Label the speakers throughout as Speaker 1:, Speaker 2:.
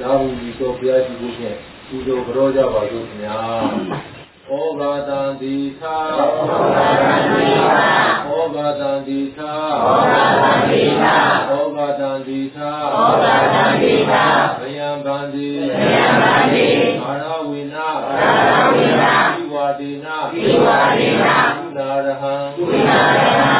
Speaker 1: လာဘူးဒီတော့ဘုရားရှိခိုးဖြင့်ဒီလိုကြောကြပါစို့ခင်ဗျာဩဘာတံတိသာဩဘာတံတိသာဩဘာတံတိသာဩဘာတံတိသာဘယံဗန္တိအာရဝိနာဒီဝါဒေနာဒီနာရဟံ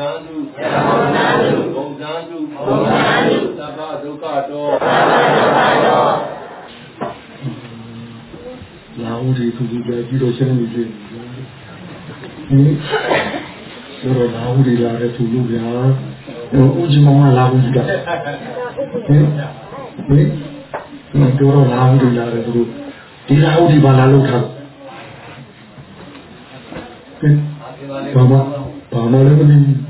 Speaker 1: ဘုံသံတုဘုံသံတုသဗ္ဗဒုက္ခတော
Speaker 2: လာဦးဒီသူကြီးပဲပြီးတော့ရှင်းနေပြီဟင်ဆိုတော့လာဦးဒီလာတဲ့သူလူဗျာဟိုဦးကြီးမောင်ကလာဦးဒီကဟင်ဟင်ဒီတော့လာဦးဒီလာတဲ့သူဒီလာဦးဒီဘာလာလို့ထားဟင်ဘာမဘာမလည်းမသိဟင်ဟင်ဟင်ဘာလဲ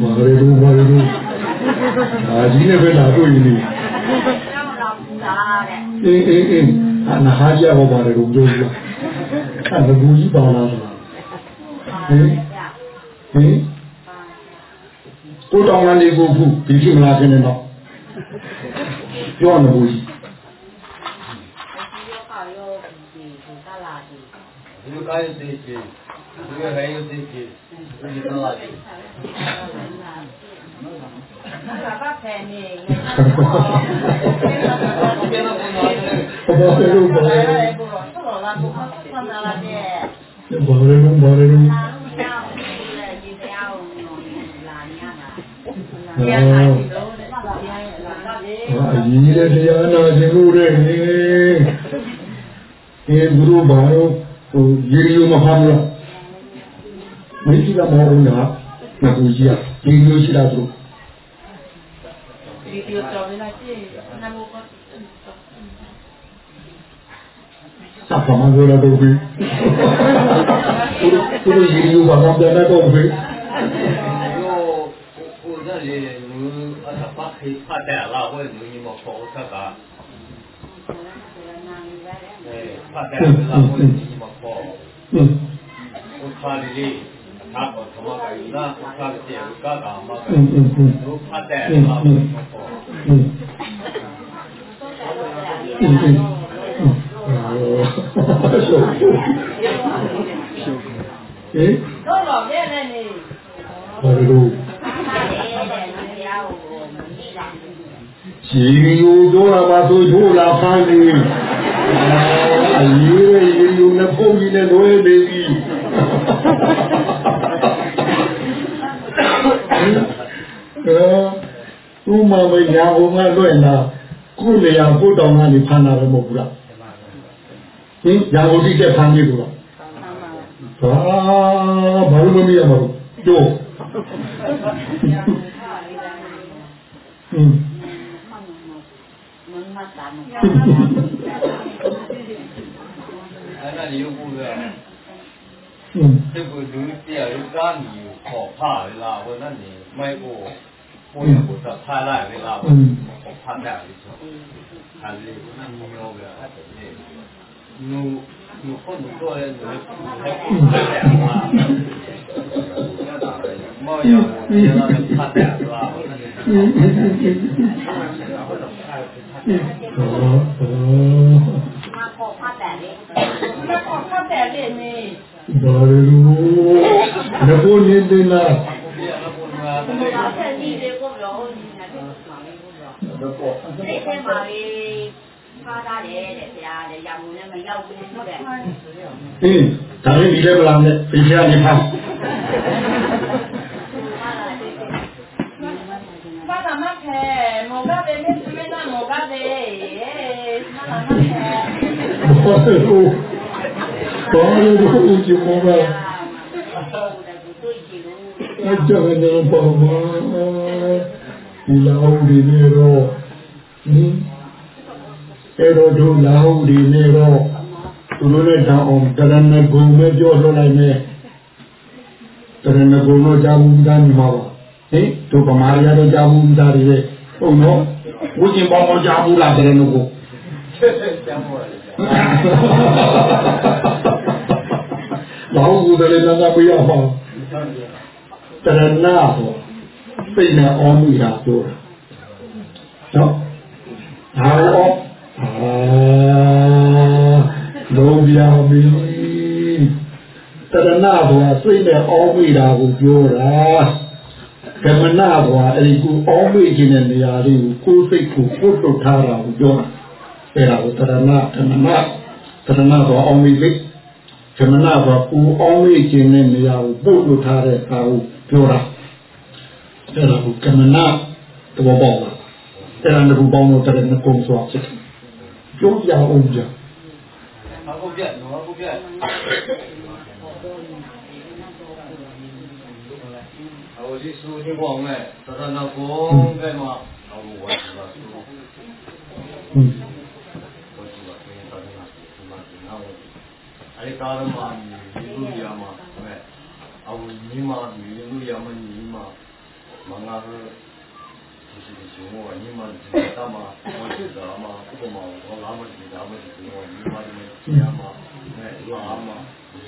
Speaker 2: ဘာရဲလို့ဘာရဲလို့အာကြီးနဲ့ပဲလာတွေ့နေအေးအေးအေးအနာဟာကြဘောပါရဲလို့ပြောလို့အဲ့ဒါဘူးကြီးပါလာတာဟင်ဟင်ကိုတောင်းလာနေကိုခုဒီဖြစ်မလားခင်ဗျတော့ပြောနေဘူးကြီး
Speaker 1: ဒီလိုကာယသိချေဒီလိုဟဲယသိချေဒီလိုလာတယ်
Speaker 2: ဘာရဲလို့ဘာရဲ လို့ဘာရဲလို့ဘာရဲလို့အာကြီးတဲ့တရားနာခြင်းလို့တဲ့နေအေးဘုရားဘာလို့ဟိုရေရီမဟာမလားမင်းကြီးကမဟုတ်ဘူးလားငါကိုကြီးကရေရီရှိတာသူစပ်ပါမလို့တော့ဘူးသူတို့ရေရီဘာမှပြန်တော့ဘူး
Speaker 1: yo o da le nu ata pa khi pa da la wo nu ni mo ko ta ka eh pa da la wo ni ခေါ်ဥခါဒီ
Speaker 2: လေးသာကောသမက
Speaker 1: ယူနာဥခါတေကာကာမ
Speaker 2: ကဒုခတဲ့အာမေခေါ်ဟေးတော့တော့မြဲနေနေဘာလို့ရှင်ရိုးတော့မှာသူတို့လာဖမ်းနေအေး နဲ့ဖုန်းကြီးနဲ့လွဲနေပြီအဲဥမာမညာဘုံကလွဲ့လာခုနေရာပို့တောင်ကနေဖမ်းတာလည်းမဟုတ်ဘူးလားဟင်ညာဘုံတိတဲ့ဖမ်းကြီးကူလားဘာဘာလို့မမြင်ရမလို့တို့ဟင်
Speaker 1: 他那里又不
Speaker 2: 热。嗯。
Speaker 1: 这个如家如家里有可怕的啦，我那里买过，我也不知太烂的啦，我我怕那里说，还是我那里有个还是那个，你你混过来，你还不会讲嘛？猫要我们让他怕点是吧？
Speaker 2: 我那里。嗯嗯嗯嗯。哦哦。มาโกผ้าแต่เลย လ
Speaker 3: က်ပေါ်ဆက်တယ်
Speaker 4: လေ
Speaker 2: နေဒါလည်းလို့ဘုန်းကြီးတင်လား
Speaker 1: ဘာသာကြီးတွေ
Speaker 3: ကိုလောဟိုနေ
Speaker 2: တယ်
Speaker 3: မှာမင်းတို့တော့ဒီထဲမှာလေဖားတာတယ်တဲ့ဗျာတဲ့ရာမုံနဲ့မရောက်ဘူးဟုတ်တယ်
Speaker 2: အင်းဒါလည်းဒီလည်းမလာနဲ့ပြ
Speaker 4: င်ချရမှာ
Speaker 2: ဘာသာမခဲ
Speaker 5: မောဂဗေ
Speaker 2: နဲ့ဆွေးနွေးတာမောဂဗေဟဲ့ Tommy do último, né? Mucho dinero para mamá. Y la un dinero. Pero yo la un dinero. Tú no le das un terreno gume, yo lo le me. Terreno gume, ya un dan mamá. ¿Eh? Tú como ya lo ya un dan, ¿eh? ¿O no? Uy, vamos ya a la terreno gume. သားတွေပဲဟုတ်နော်ဝိကျင်ပေါင်းမကြာဘူးလားတရဏဂုံ
Speaker 1: ကျမ်းပေါ်တယ်
Speaker 2: ဘာလို့ဒီလိုလဲပြရမှာတရဏဟောစိတ်နဲ့အောမှုရာပြောတာနော်ဟာရောအာလုံးပြပြီတရဏဘောစိတ်နဲ့အောမှုရာကိုပြောတာကမနာဘောအဲ့ဒီကိုအောမှုခြင်းတဲ့နေရာလေးကိုကိုယ်စိတ်ကိုပုတ်တုတ်ထားတာကိုပြောတာ အဲ့ဒါကိုတရဏဓမ္မတရဏဘောအောင်မိလေးဓမ္မနာဘောပူအောင်မိခြင်းနဲ့နေရာကိုပို့လို့ထားတဲ့အာဟုပြောတာအဲ့ဒါကိုကမနာတဘောပေါ့ပါအဲ့ဒါကိုပေါင်းလို့တရဏကုံဆိုအောင်
Speaker 1: ဖြစ်တယ်ပြောပြအောင်ကြာဟုတ်ပြတ်နော်ဟုတ်ပြတ်我的书你
Speaker 2: 光哎，
Speaker 1: 他说那光干嘛？那我我知道。嗯。 အဲ့ကာရမညီလူရမမဲ့အဝညီမညီလူရမညီမမင်္ဂလာ就是说我你们大嘛，我记得嘛，不过嘛，我那么记得嘛，就是我你妈你们家嘛，哎，老嘛，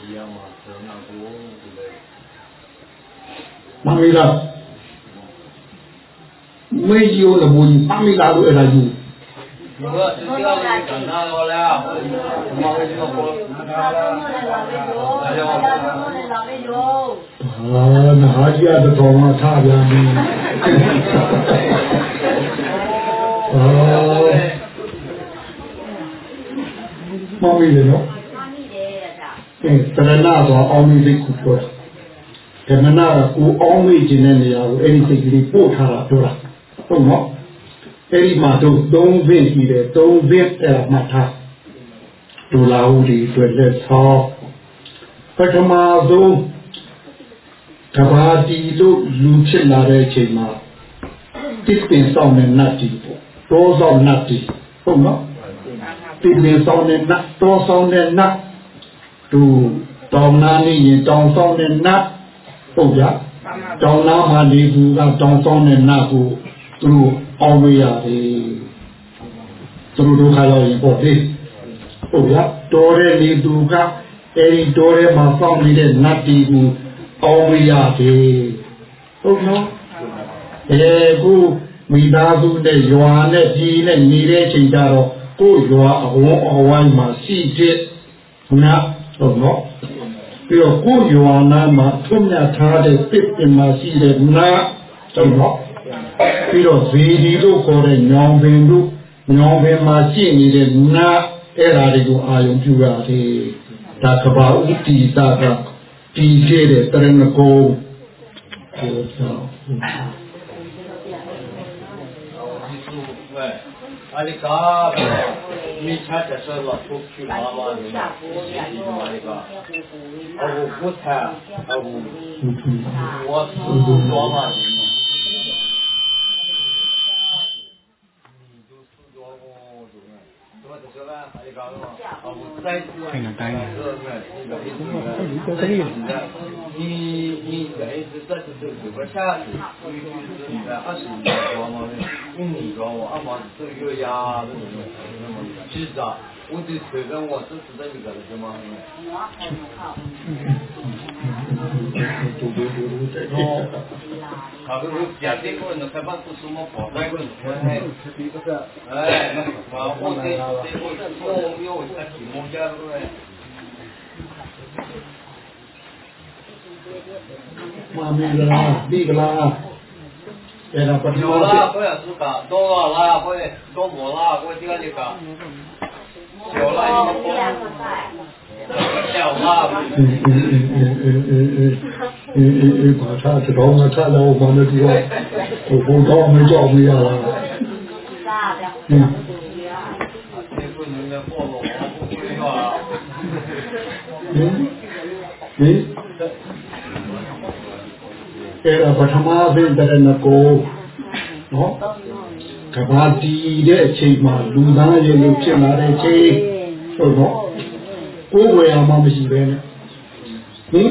Speaker 1: 姨嘛，这那多之类。妈咪
Speaker 2: 啦，没有了，我妈咪啦，都爱来住。 အဲ့ဒါယူ
Speaker 1: ဘုရားဒီကောင်းကနာတော်လားမောင်ကြီးကိုနာလာ
Speaker 2: ဟာနာကြီးရတော့မှထားပြန်ပြီအာမမီလေနော်အဲတရဏတော့အောင်းမိစိတ်ကိုပြောတာဓမ္မနာကကိုအောင်းမိခြင်းတဲ့နေရာကိုအဲ့ဒီစိတ်ကလေးပို့ထားတာပြောတာဟုတ်နော် အဲ့ဒီမှာတို့သုံးသင့်ပြီးတယ်သုံးသင့်အဲ့ဒါမှတ်ထားဒူလာဦးဒီအတွက်လက်ဆောပထမဆုံးကဘာတီလို့လူဖြစ်လာတဲ့အချိန်မှာတစ်ပင်ဆောင်တဲ့နတ်တီပေါ့တောဆောင်နတ်တီဟုတ်နော်တစ်ပင်ဆောင်တဲ့နတ်တောဆောင်တဲ့နတ်သူတောင်းနာနေရင်တောင်းဆောင်တဲ့နတ်ဟုတ်ကြတောင်းနာမှာနေသူကတောင်းဆောင်တဲ့နတ်ကိုသူတို့ အောင်မရတယ်သူတို့ဒုက္ခရောက်ရင်ပေါ့လေဟုတ်ကြတော်တဲ့နေသူကအဲဒီတော်တဲ့မှာစောင့်နေတဲ့နတ်တီကိုအောင်မရတယ်ဟုတ်နော်အဲခုမိသားစုနဲ့ရွာနဲ့ပြည်နဲ့ညီတဲ့အချိန်ကျတော့ကိုယ်ရွာအဝန်းအဝိုင်းမှာရှိတဲ့နတ်ဟုတ်နော်ပြီးတော့ကိုယ်ရွာနာမှာထွတ်မြတ်ထားတဲ့တစ်ပင်မှာရှိတဲ့နာဟုတ်နော် ပြီးတော့ဇီဒီတို့ခေါ်တဲ့ညောင်ပင်တို့ညောင်ပင်မှာရှိနေတဲ့နာအဲ့ဒါတွေကိုအာယုံပြုရတယ်ဒါကဘာဥတီတာကတည်ကျတဲ့တရဏဂုံကိုတော့
Speaker 1: 阿里嘎，你查这事了，出去妈妈的，你妈的个，我不谈，我我是妈妈的。高了嘛？哦，你你，二，毛，
Speaker 2: 着。我就随我，这是代的什么？
Speaker 1: 嗯。
Speaker 2: 他
Speaker 1: 不，不，要吃毛。多个啦，可以，多毛啦，可以这个那个。有啦，有啦，笑啦。
Speaker 2: 嗯嗯嗯嗯嗯嗯。 အေးအေးအေးဘာသာတော်ငါသာလို့ဘာလို့ဒီဟိုဘုံတော်မကြောက်မရလားဒီအဲ့ဒါပထမအဖြစ်တရဏကိုနော်ကဘာတီတဲ့အချိန်မှာလူသားရဲ့လူဖြစ်လာတဲ့အချိန်ဟုတ်တော့ကိုယ်ဝယ်အောင်မရှိပဲနဲ့ဟင်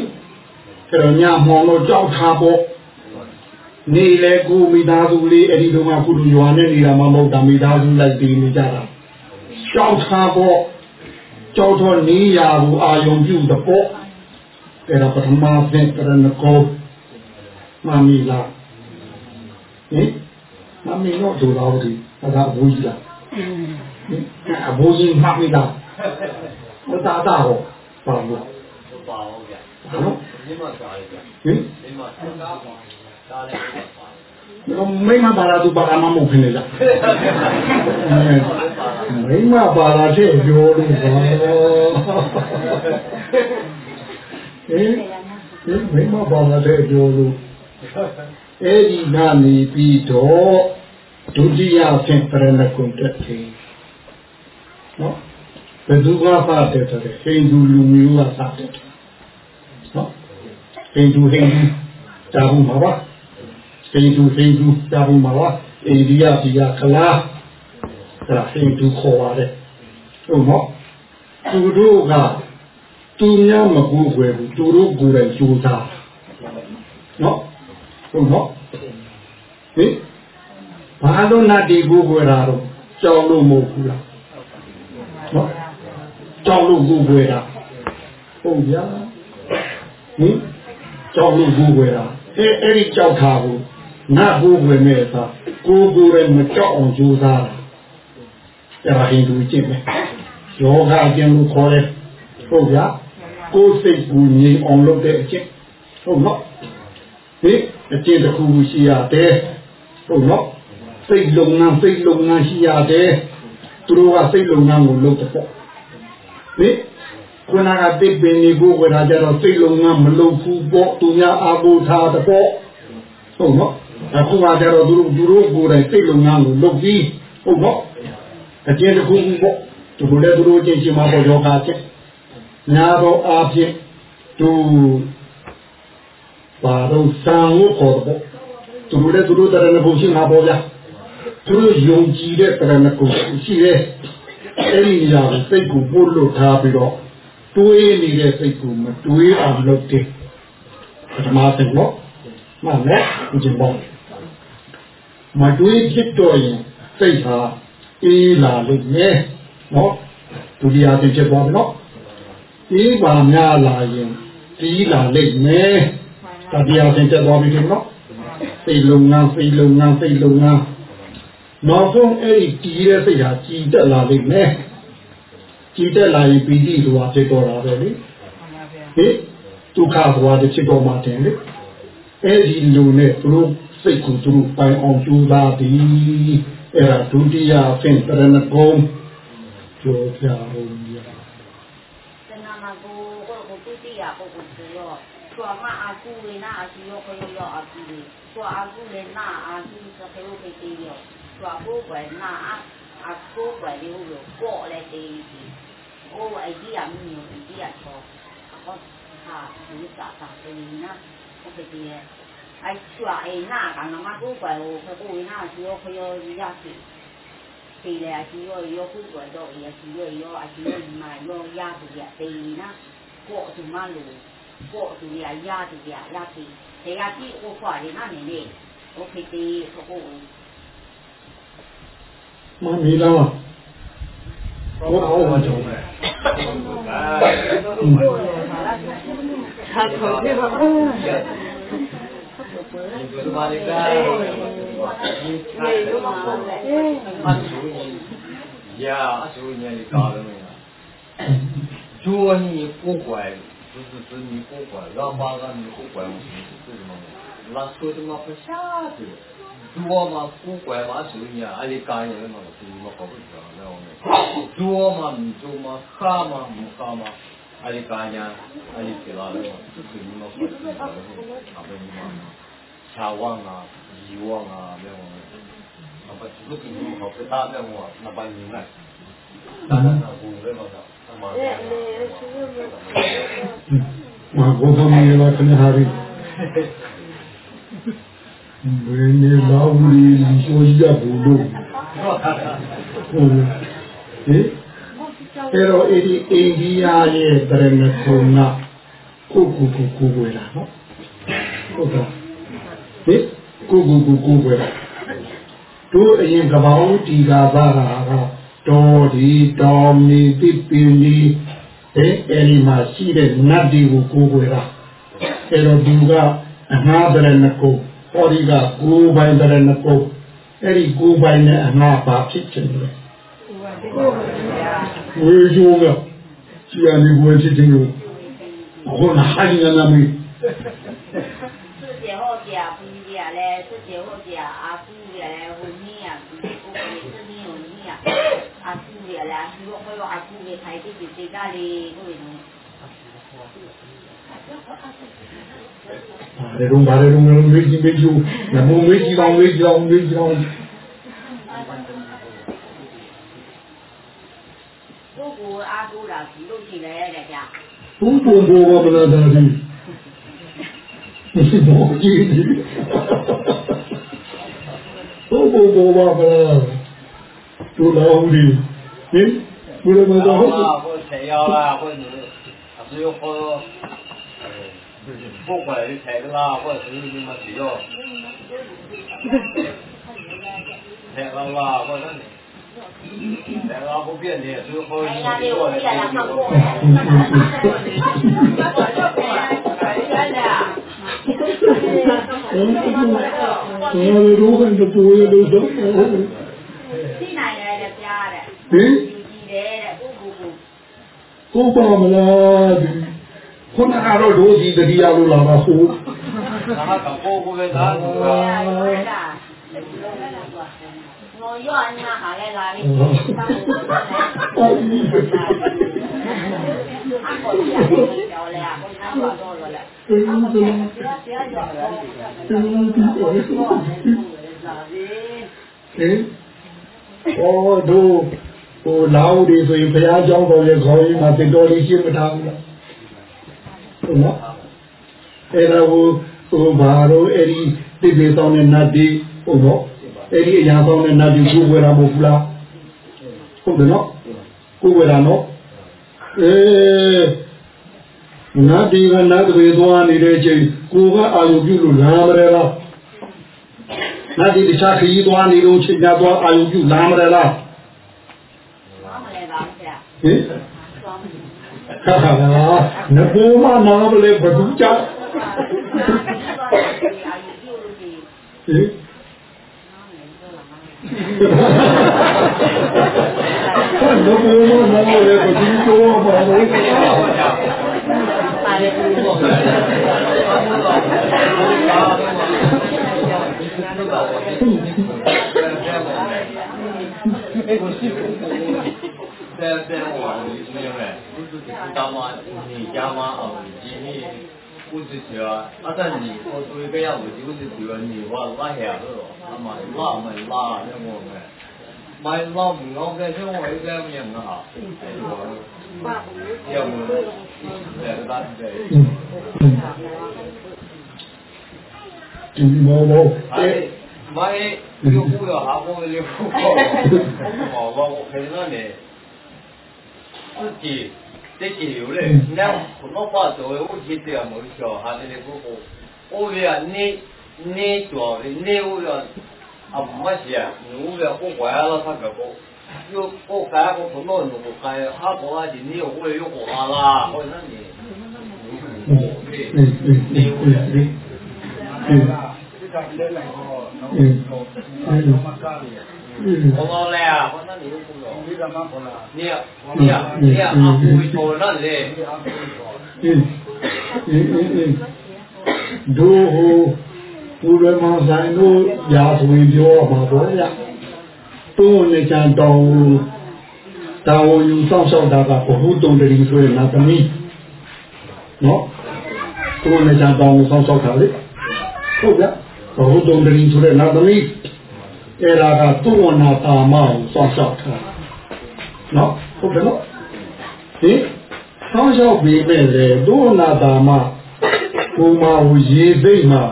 Speaker 2: အဲ့တော့ညမောင်တော့ကြောက်ထားပေါ့နေလေကိုမိသားစုလေးအဲ့ဒီတော့မှခုလူရွာနဲ့နေတာမှမဟုတ်တာမိသားစုလိုက်ပြီးနေကြတာကြောက်ထားပေါ့ကြောက်တော့နေရကိုအာယုံပြုတဲ့ပေါ့အဲ့ဒါပထမအပြင်တရဏဂုံမမီလာဟင်မမီတော့ဒူတော်ဒီအဲ့ဒါအဘူကြီးလားဟင်အဘူကြီးမမီလာမတာတာဟောပါဘူးလား
Speaker 1: ပါအောင်ဗျာ
Speaker 2: ဟ မ်
Speaker 1: ဒီမှာစားရဗျာ
Speaker 2: ဟင်
Speaker 1: ဒီမှာစားပါစားတယ်ပါ
Speaker 2: တော့မိမပါလာသူပါလာမမဟုတ်ခင်လေလားမိမပါလာတဲ့ပြောလို့ပါဟင်ဟင်မိမပါလာတဲ့ပြောလို့အဲ့ဒီကနေပြီးတော့ဒုတိယဖြင့်ပရဏဂုံတက်ပြီနော်ဘယ်သူကပါတဲ့တဲ့ဟိန္ဒူလူမျိုးကစတဲ့နော် ဟိန္ဒူဟိန္ဒူတာဘူးမှာပါဟိန္ဒူဟိန္ဒူတာဘူးမှာပါအိန္ဒိယပြည်ကခလားဒါဟိန္ဒူခေါ်ပါတယ်ဟုတ်နော်သူတို့ကသူများမကူွယ်ဘူးသူတို့ကိုယ်တိုင်ကြိုးစားနော်ဟုတ်နော်ဟင်ဘာလို့နတ်ဒီကိုွယ်တာတော့ကြောက်လို့မဟုတ်ဘူးလားနော်ကြောက်လို့ကိုွယ်တာဟုတ်ဗျာဟင် ကြောက်လို့ကိုွယ်တာအဲအဲ့ဒီကြောက်တာကိုနတ်ကိုွယ်မဲ့သာကိုကိုယ်လည်းမကြောက်အောင်ကြိုးစားတာအဲ့ဒါဟိန္ဒူကျင့်မယ်ယောဂအကျင့်လို့ခေါ်တယ်ဟုတ်ဗျာကိုယ်စိတ်ကိုငြိမ်အောင်လုပ်တဲ့အကျင့်ဟုတ်နော်ဒီအကျင့်တစ်ခုခုရှိရတယ်ဟုတ်နော်စိတ်လုံငန်းစိတ်လုံငန်းရှိရတယ်သူတို့ကစိတ်လုံငန်းကိုလုပ်တဲ့ပေါ့ဟင် ခုနကတစ်ပင်နေကိုဝယ်တာကြတော့စိတ်လုံငန်းမလုပ်ဘူးပေါ့သူများအာဘုထားတဲ့ပေါ့ဟုတ်နော်အခုကကြတော့သူတို့သူတို့ကိုယ်တိုင်စိတ်လုံငန်းကိုလုပ်ပြီးဟုတ်နော်အကျင့်တစ်ခုခုပေါ့သူတို့လည်းသူတို့ချင်းချင်းမှာပေါ့ယောဂချင်းညာတော့အားဖြင့်သူပါတော့စံကိုခေါ်တော့သူတို့လည်းသူတို့တရဏဂုံရှိမှာပေါ့ဗျာသူတို့ယုံကြည်တဲ့တရဏဂုံရှိတယ်အဲ့ဒီနေရာကိုစိတ်ကိုပို့လို့ထားပြီးတော့ တွေးနေတဲ့စိတ်ကိုမတွေးအောင်လုပ်တယ်ပထမဆုံးတော့မှန်တယ်ဒီဘောမတွေးဖြစ်တော့ရင်စိတ်ဟာအေးလာလို့မြဲနော်ဒုတိယသင်ဖြစ်သွားပြီနော်အေးပါများလာရင်ဒီလာလိမ့်မယ်တတိယသင်တက်သွားပြီဒီနော်စိတ်လုံငန်းစိတ်လုံငန်းစိတ်လုံငန်းနောက်ဆုံးအဲ့ဒီတီးတဲ့စိတ်ဟာကြည်တက်လာလိမ့်မယ် ကြည်တက်လာရင်ပီတိဆိုတာဖြစ်တော့တာပဲလေဟင်ဒုက္ခဆိုတာတစ်ဖြစ်တော့မှတင်လေအဲ့ဒီလူနဲ့သူတို့စိတ်ကိုသူတို့ပိုင်အောင်ကြိုးစားပြီးအဲ့ဒါဒုတိယအဖြစ်တရဏဂုံပြောပြအောင်ရ
Speaker 3: တဏမကိုကိုကိုတုတိယကိုကိုဆိုရောဆွာမအာကူလေနာအာစီရောခရောရောအာကူလေဆွာအာကူလေနာအာကူစခရောခေတီရောဆွာကိုကွယ်နာအာကိုကွယ်ရောရောကိုလေတီ โอ้ไอเดียม่มีไอเดียชอบก็หาหรือจะตัดไปนะก็ไปเดียไอชัวไอหน้ากันนะมากู้ไปโอ้เขากู้หน้าชิโยเขาโยยาสิสีเลยอาชิโยโยกู้ไปโดยอาชิโยไอาชิโยมาโยยาสิยาตีนะโก็จะมาลูโก็จะยายาสิยายาตีแต่ยาที่โอ้ฝ่ายเลนั่นเนี่ยโอเคดีเขา
Speaker 2: กู้มันมีแล้วอะ
Speaker 6: 多熬熬
Speaker 1: 酒呗。嗯。他从这个，他走回来了。他走回来了。他走回来了。哎，他走回来了。
Speaker 3: 哎，他走回
Speaker 1: 来了。如果你不管，就是是你不管，让妈让你不管，我就是这种，那说的不下对。 သူရောမှာကိုယ်ွယ်ပါဆိုရင်အဲ့ဒီကာယရဲ့မှာသူမဟုတ်ဘူးကြောင်းလည်းအောင်တယ်သူရောမှာမြုံမှာခါမှာမခါမှာအဲ့ဒီကာယအဲ့ဒီကိလာလည်းသူသူမဟုတ်ဘူးကြောင်းလည်းအဘယ်မှာဆာဝငါယီဝငါလည်းအောင်တယ်အပတ်သူကိမဟုတ်ဘူးတာ
Speaker 2: လည်း
Speaker 1: အောင်နပိုင်းနေလို
Speaker 2: က်တာနာဘူးလည်းမဟု
Speaker 1: တ်ဘူးအမှန်
Speaker 2: ပါဘုရားမြေဝတ္တနာရီ ဘယ်နေလာဦးဒီဆိုရဘူးလို့ဟုတ်ဟဲ့အဲ့တော့အဲ့ဒီအိန္ဒိယရဲ့တရဏခုံကကိုကိုကိုကိုဝယ်လာနော်ဟုတ်တော့ဟဲ့ကိုကိုကိုကိုဝယ်လာတို့အရင်ကပောင်းတီကာပါတာကတော်ဒီတော်မီတိပင်ဒီအဲ့ဒီမှာရှိတဲ့နတ်ဒီကိုကိုဝယ်လာအဲ့တော့ဒီကအငှားတရဏခုံ ဟောဒီကကိုပိုင်တရဏခုံအဲ့ဒီကိုပိုင်နဲ့အငှားပါဖြစ်ချင်တယ်ဝေယိုကရှိရနေဝေချစ်တယ်လို့ခုနဟာရနာမီ
Speaker 3: 自己后家不一样嘞，自己后家阿姑也来问你呀，自己姑爷自己有你呀，阿姑也来，如果有阿姑也开的就这家里，我跟你。
Speaker 2: ဘာရုံဘာရုံမေးကြည့်မေးကြည့်နမောမေးကြည့်အောင်မေးကြည့်အောင်မေးကြည့်အောင်
Speaker 3: ပုဂ္ဂိုလ်အားကိုးတာဒီလိုရှိနေရတဲ့ကြာ
Speaker 2: ဘုံဘုံဘောကဘလာသာဒီဘောကြီးဒီဘုံဘုံဘောကဘလာသူ့တော်ဦးဒီဟင်ဘုရားမတော်ဟုတ်
Speaker 1: ဆရာကဘုန်းကြီးအစိုးရခေါ် 不买就拆个啦，或者是你们谁要？拆个啦，或者拆个不便利，
Speaker 3: 最后你过
Speaker 2: 来我哋老闆就做嘢老實，
Speaker 3: 啲奶奶
Speaker 2: 就加
Speaker 3: 嘅，啲，啲嘅，姑姑姑，
Speaker 2: 姑姑咪啦。 ခုနကတော့ဒိုးစီတတိယလို့လာပါဆို
Speaker 1: 然后搞过过的啥？
Speaker 3: 哎呀，有的。我要人家下来哪里？当我俺我家那个小嘞，我看多多了嘞。不要不要要了，我我我哪里？
Speaker 2: ဟင်ဩတို့ဟိုလာဦးဒီဆိုရင်ဘုရားကျောင်းတော်ရဲ့ ဟုတ်လားအဲ့ဒါကိုဟိုဘာလို့အဲ့ဒီတိပိဆောင်တဲ့နတ်ဒီဟုတ်တော့အဲ့ဒီအရာဆောင်တဲ့နတ်ဒီကိုဝယ်တာမဟုတ်ဘူးလားဟုတ်တယ်နော်ကိုဝယ်တာနော်အဲနတ်ဒီကနတ်တွေသွားနေတဲ့ချိန်ကိုကအာရုံပြုလို့လာမရလားနတ်ဒီတခြားခရီးသွားနေလို့ချိန်ကသွားအာရုံပြုလာမရလား
Speaker 3: လာမလဲပါဗျာ
Speaker 2: ဟင်
Speaker 3: 装。
Speaker 2: ဟာဟာနဘောမနာမလဲဘဒူချာဟင်နဘောမနာမလဲဘဒူကျော်မှာလို့
Speaker 1: 在在我们这边，不是你家吗？你家吗？哦，你你，不是谁啊？啊，那你说出一个样子，不是谁啊？你哇，拉下子咯，他拉没拉？你我们，买老牛，我看你看我这个也不啊。嗯。嗯。
Speaker 2: 猪毛毛，
Speaker 1: 哎，买又不要，还不留？哈哈哈哈哈！我我看到你。 솔직히 대신 원래 그냥 높아서 오지 때야 뭐죠 하늘에 보고 오야 네네 좋아래 네 오야 아 맞이야 누구야 고과야라 생각하고 요 고가고 돈은 누구 가야 하고 하지 네 오야 요거 알
Speaker 2: 아 뭐냐니
Speaker 1: 네 오
Speaker 2: 야 네
Speaker 4: ဒီကလည်းလည်းဟောတော့တော့မကားရ
Speaker 2: 我
Speaker 1: 来啊，我那你都不懂。你干嘛不来？你啊，你啊，你啊，俺不会做那嘞。
Speaker 2: 嗯嗯嗯嗯，都好，不然嘛，咱都也会做嘛，不呀？都那讲到，但我用上手那个不互动的零碎那个米，喏，都那讲到我上手卡的，对不对？不互动的零碎那个米。 အဲ့ဒါကသူ့ဝနာတာမအောင်ဆောင်ရှောက်တာနော်ဟုတ်တယ်နော်ဟင်ဆောင်းလျှောက်ပြီးမဲ့လေဒုနာတာမဘုံမာဝရေစိတ်မှာ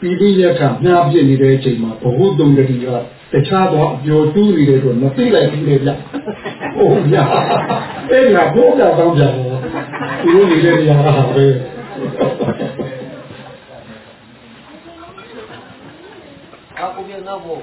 Speaker 2: ပီတိရက်ကမြားပြစ်နေတဲ့အချိန်မှာဘဝတုံတတိကတခြားသောအပျော်တူးနေတဲ့တော့မသိလိုက်ဘူးလေဗျဟုတ်ဗျာအဲ့ဒါဘုရားကောင်းကြတယ်ဒီလိုနေတဲ့နေရာကပဲ
Speaker 7: အခုပြန်တော့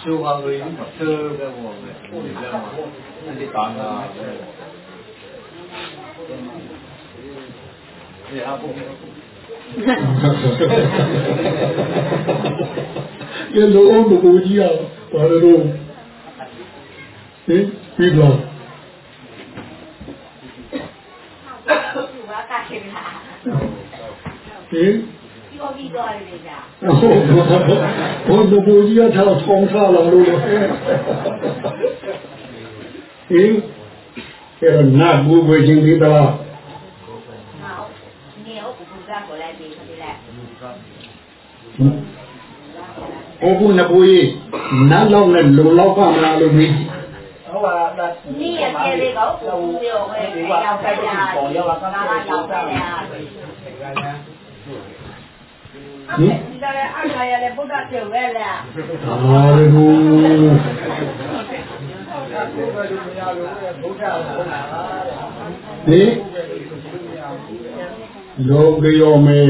Speaker 7: ရှုံးပါလို့မသဲတဲ့ဘုံနဲ့ဒီလည်းမှာဒီကာငါဒီအဖို့
Speaker 2: ရေလုံးဘကိုကြီးอ่ะဘာလို့ဟင်ပြီးတော့
Speaker 3: သူကကရှိ လာ
Speaker 2: ဟင်
Speaker 3: ပြောပြီးတော့လေကြာ
Speaker 2: ဘုဘဘကြီးကထားထောင်းထားလာလို့ဟင်အဲ့နာဘူဘချင်းပြီးတော့
Speaker 3: ဟောနေအောင်ပူကကိုလည်းပြီးပြီလေ
Speaker 2: ဟိုခုနဘူကြီးနတ်လောက်နဲ့လုံလောက်ကမလားလို့ပြီး
Speaker 1: ဟုတ်ပါလား
Speaker 3: นี่อ่ะเจเลยก็ปูเดียวเว้ยยาวไปยาวยาวก็ยาวไปยา
Speaker 2: ဟင်
Speaker 4: ဒီကလည်းအခါရလည်းဗုဒ္ဓပြုတ်ပဲလေ
Speaker 2: အာရူ
Speaker 1: ဘုရားဘုရား
Speaker 2: ဟင်လောကရောမေ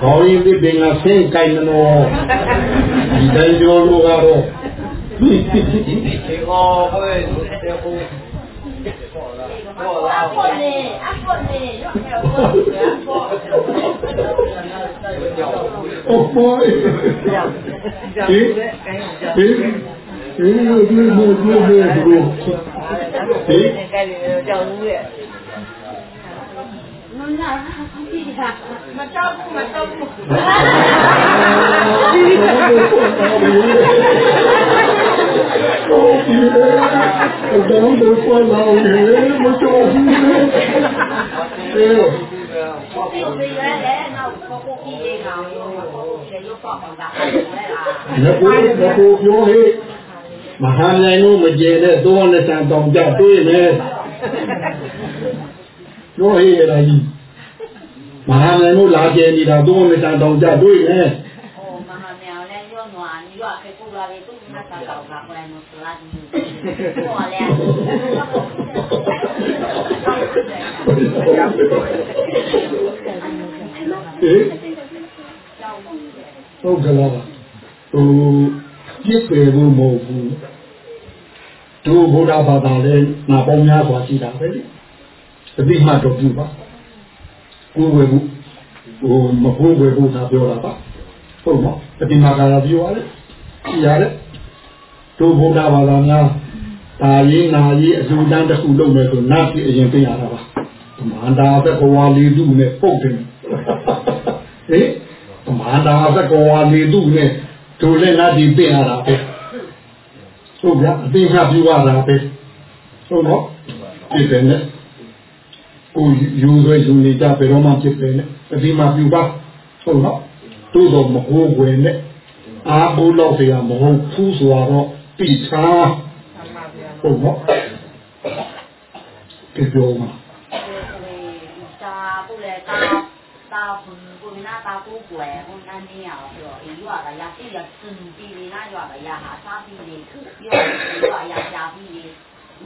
Speaker 2: ခေါင်းရင်းပြီးပင်ကဆင်းကြိုင်နော်ဒီတိုင်းပြောလို့ကတော့
Speaker 7: ဒီအော်ပဲတဲ့ဘုံ
Speaker 4: အဖေ
Speaker 2: โอ้โหเฮ้ยเฮ้ยเฮ้ยดูดูดูดูดูเฮ้ย
Speaker 3: นั่นน่ะพี่ค่ะ
Speaker 4: မတောက်ဘူးမတောက်ဘူး
Speaker 3: တော့တော့ပေါ်လာတယ်မတော်ဘူးလေကိုပြီးပြီလေနောက်ကိုကိုကြီးရောင်းရော
Speaker 2: ကျေရုပ်ပေါ့ပါလားကိုကိုပြောဟေ့မဟာမြိုင်တို့မကျေတဲ့သုံးနှစ်ဆန်တောင်ကြောက်တွေးမယ်တို့ဟေ့ရတာကြီးမဟာမြိုင်တို့လာကျေနေတာသုံးနှစ်ဆန်တောင်ကြောက်တွေးမယ်
Speaker 3: Amigo, a que pudo haber tú una casa o por el nuestro lado. Ole, ။
Speaker 2: ဟုတ်ကလား။ဟိုပြည့်တယ်ဘူးမဟုတ်ဘူး။တို့ဘုရားဘာသာလဲငါပေါင်းများစွာရှိတာပဲလေ။သတိမှတော့ပြုပါ။ကိုယ်ဝယ်ဘူး။ဟိုမကိုယ်ဝယ်ဘူးသာပြောတာပါ။ဟုတ်ပါ့။ သတိမှကာရပြောရတယ်ရှိရတယ်တို့ဘုရားဘာသာများဒါရေးနာရေးအစုတန်းတစ်ခုလုပ်မယ်ဆိုနာပြီအရင်ပြင်ရတာပါမန္တာဘက်ကဝါလီတုနဲ့ပုတ်တယ်ဟေးမန္တာဘက်ကဝါလီတုနဲ့တို့လည်းနာဒီပြင်ရတာပဲဟုတ်ဗျာအသိမှပြုရတာပဲဟုတ်နော်ဒီပဲနဲ့ကိုယူရွယ်ယူနေကြဘယ်တော့မှဖြစ်တယ်နဲ့အသိမှပြုပါဟုတ်နော် တို့တော့မဟုတ်ဝင်နဲ့အာဘူလောက်เสียမဟုတ်ဘူးဆိုတော့တိချာဟုတ်နော်ဒီပြောမှာ
Speaker 3: ตาผู้แลตาตาคุณคุณหน้าตาผู้ป่วยคนนั้นนี่อ่ะเหรออีว่าก็ยาที่ยาซึมปีนี่นะว่าก็ยาหาซาปีนี่คือยว่ายายาปีนี่อุ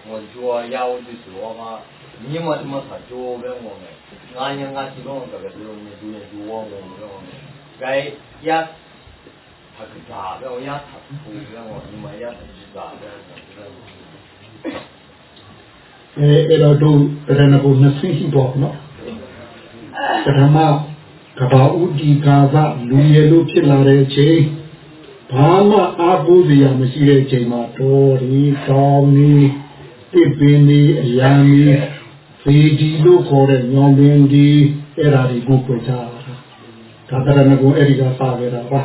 Speaker 7: ဟလာမယ်စာကူဒီကမာမာဤမှာသူရမှာသာတော့ဂိုင်းကြီးလာသူမညီမမလွားဒီဘောကတိုင်းအာဒီမောဘောဝါ
Speaker 1: 我做业务的做嘛，你么他妈他做给我们，俺人俺知道这个时候你做人做我们给我们，该也他个咋的，我也他不给我，你们也是咋的，
Speaker 2: အဲအဲ့တော့တို့တရဏဂုံနှစ်ဆင့်ရှိတော့နော်ပထမကဘာဥတီကာသလူရည်လို့ဖြစ်လာတဲ့အချိန်ဘာမှအားကိုးစရာမရှိတဲ့အချိန်မှာတော်ရီတောင်းနေ တစ်ပင်နေအရန်နေဖေဒီလို့ခေါ်တဲ့ညောင်ပင်ဒီအဲ့ဒါတွေကိုပြချတာဒါတရဏဂုံအဲ့ဒီကစခဲ့တာပါ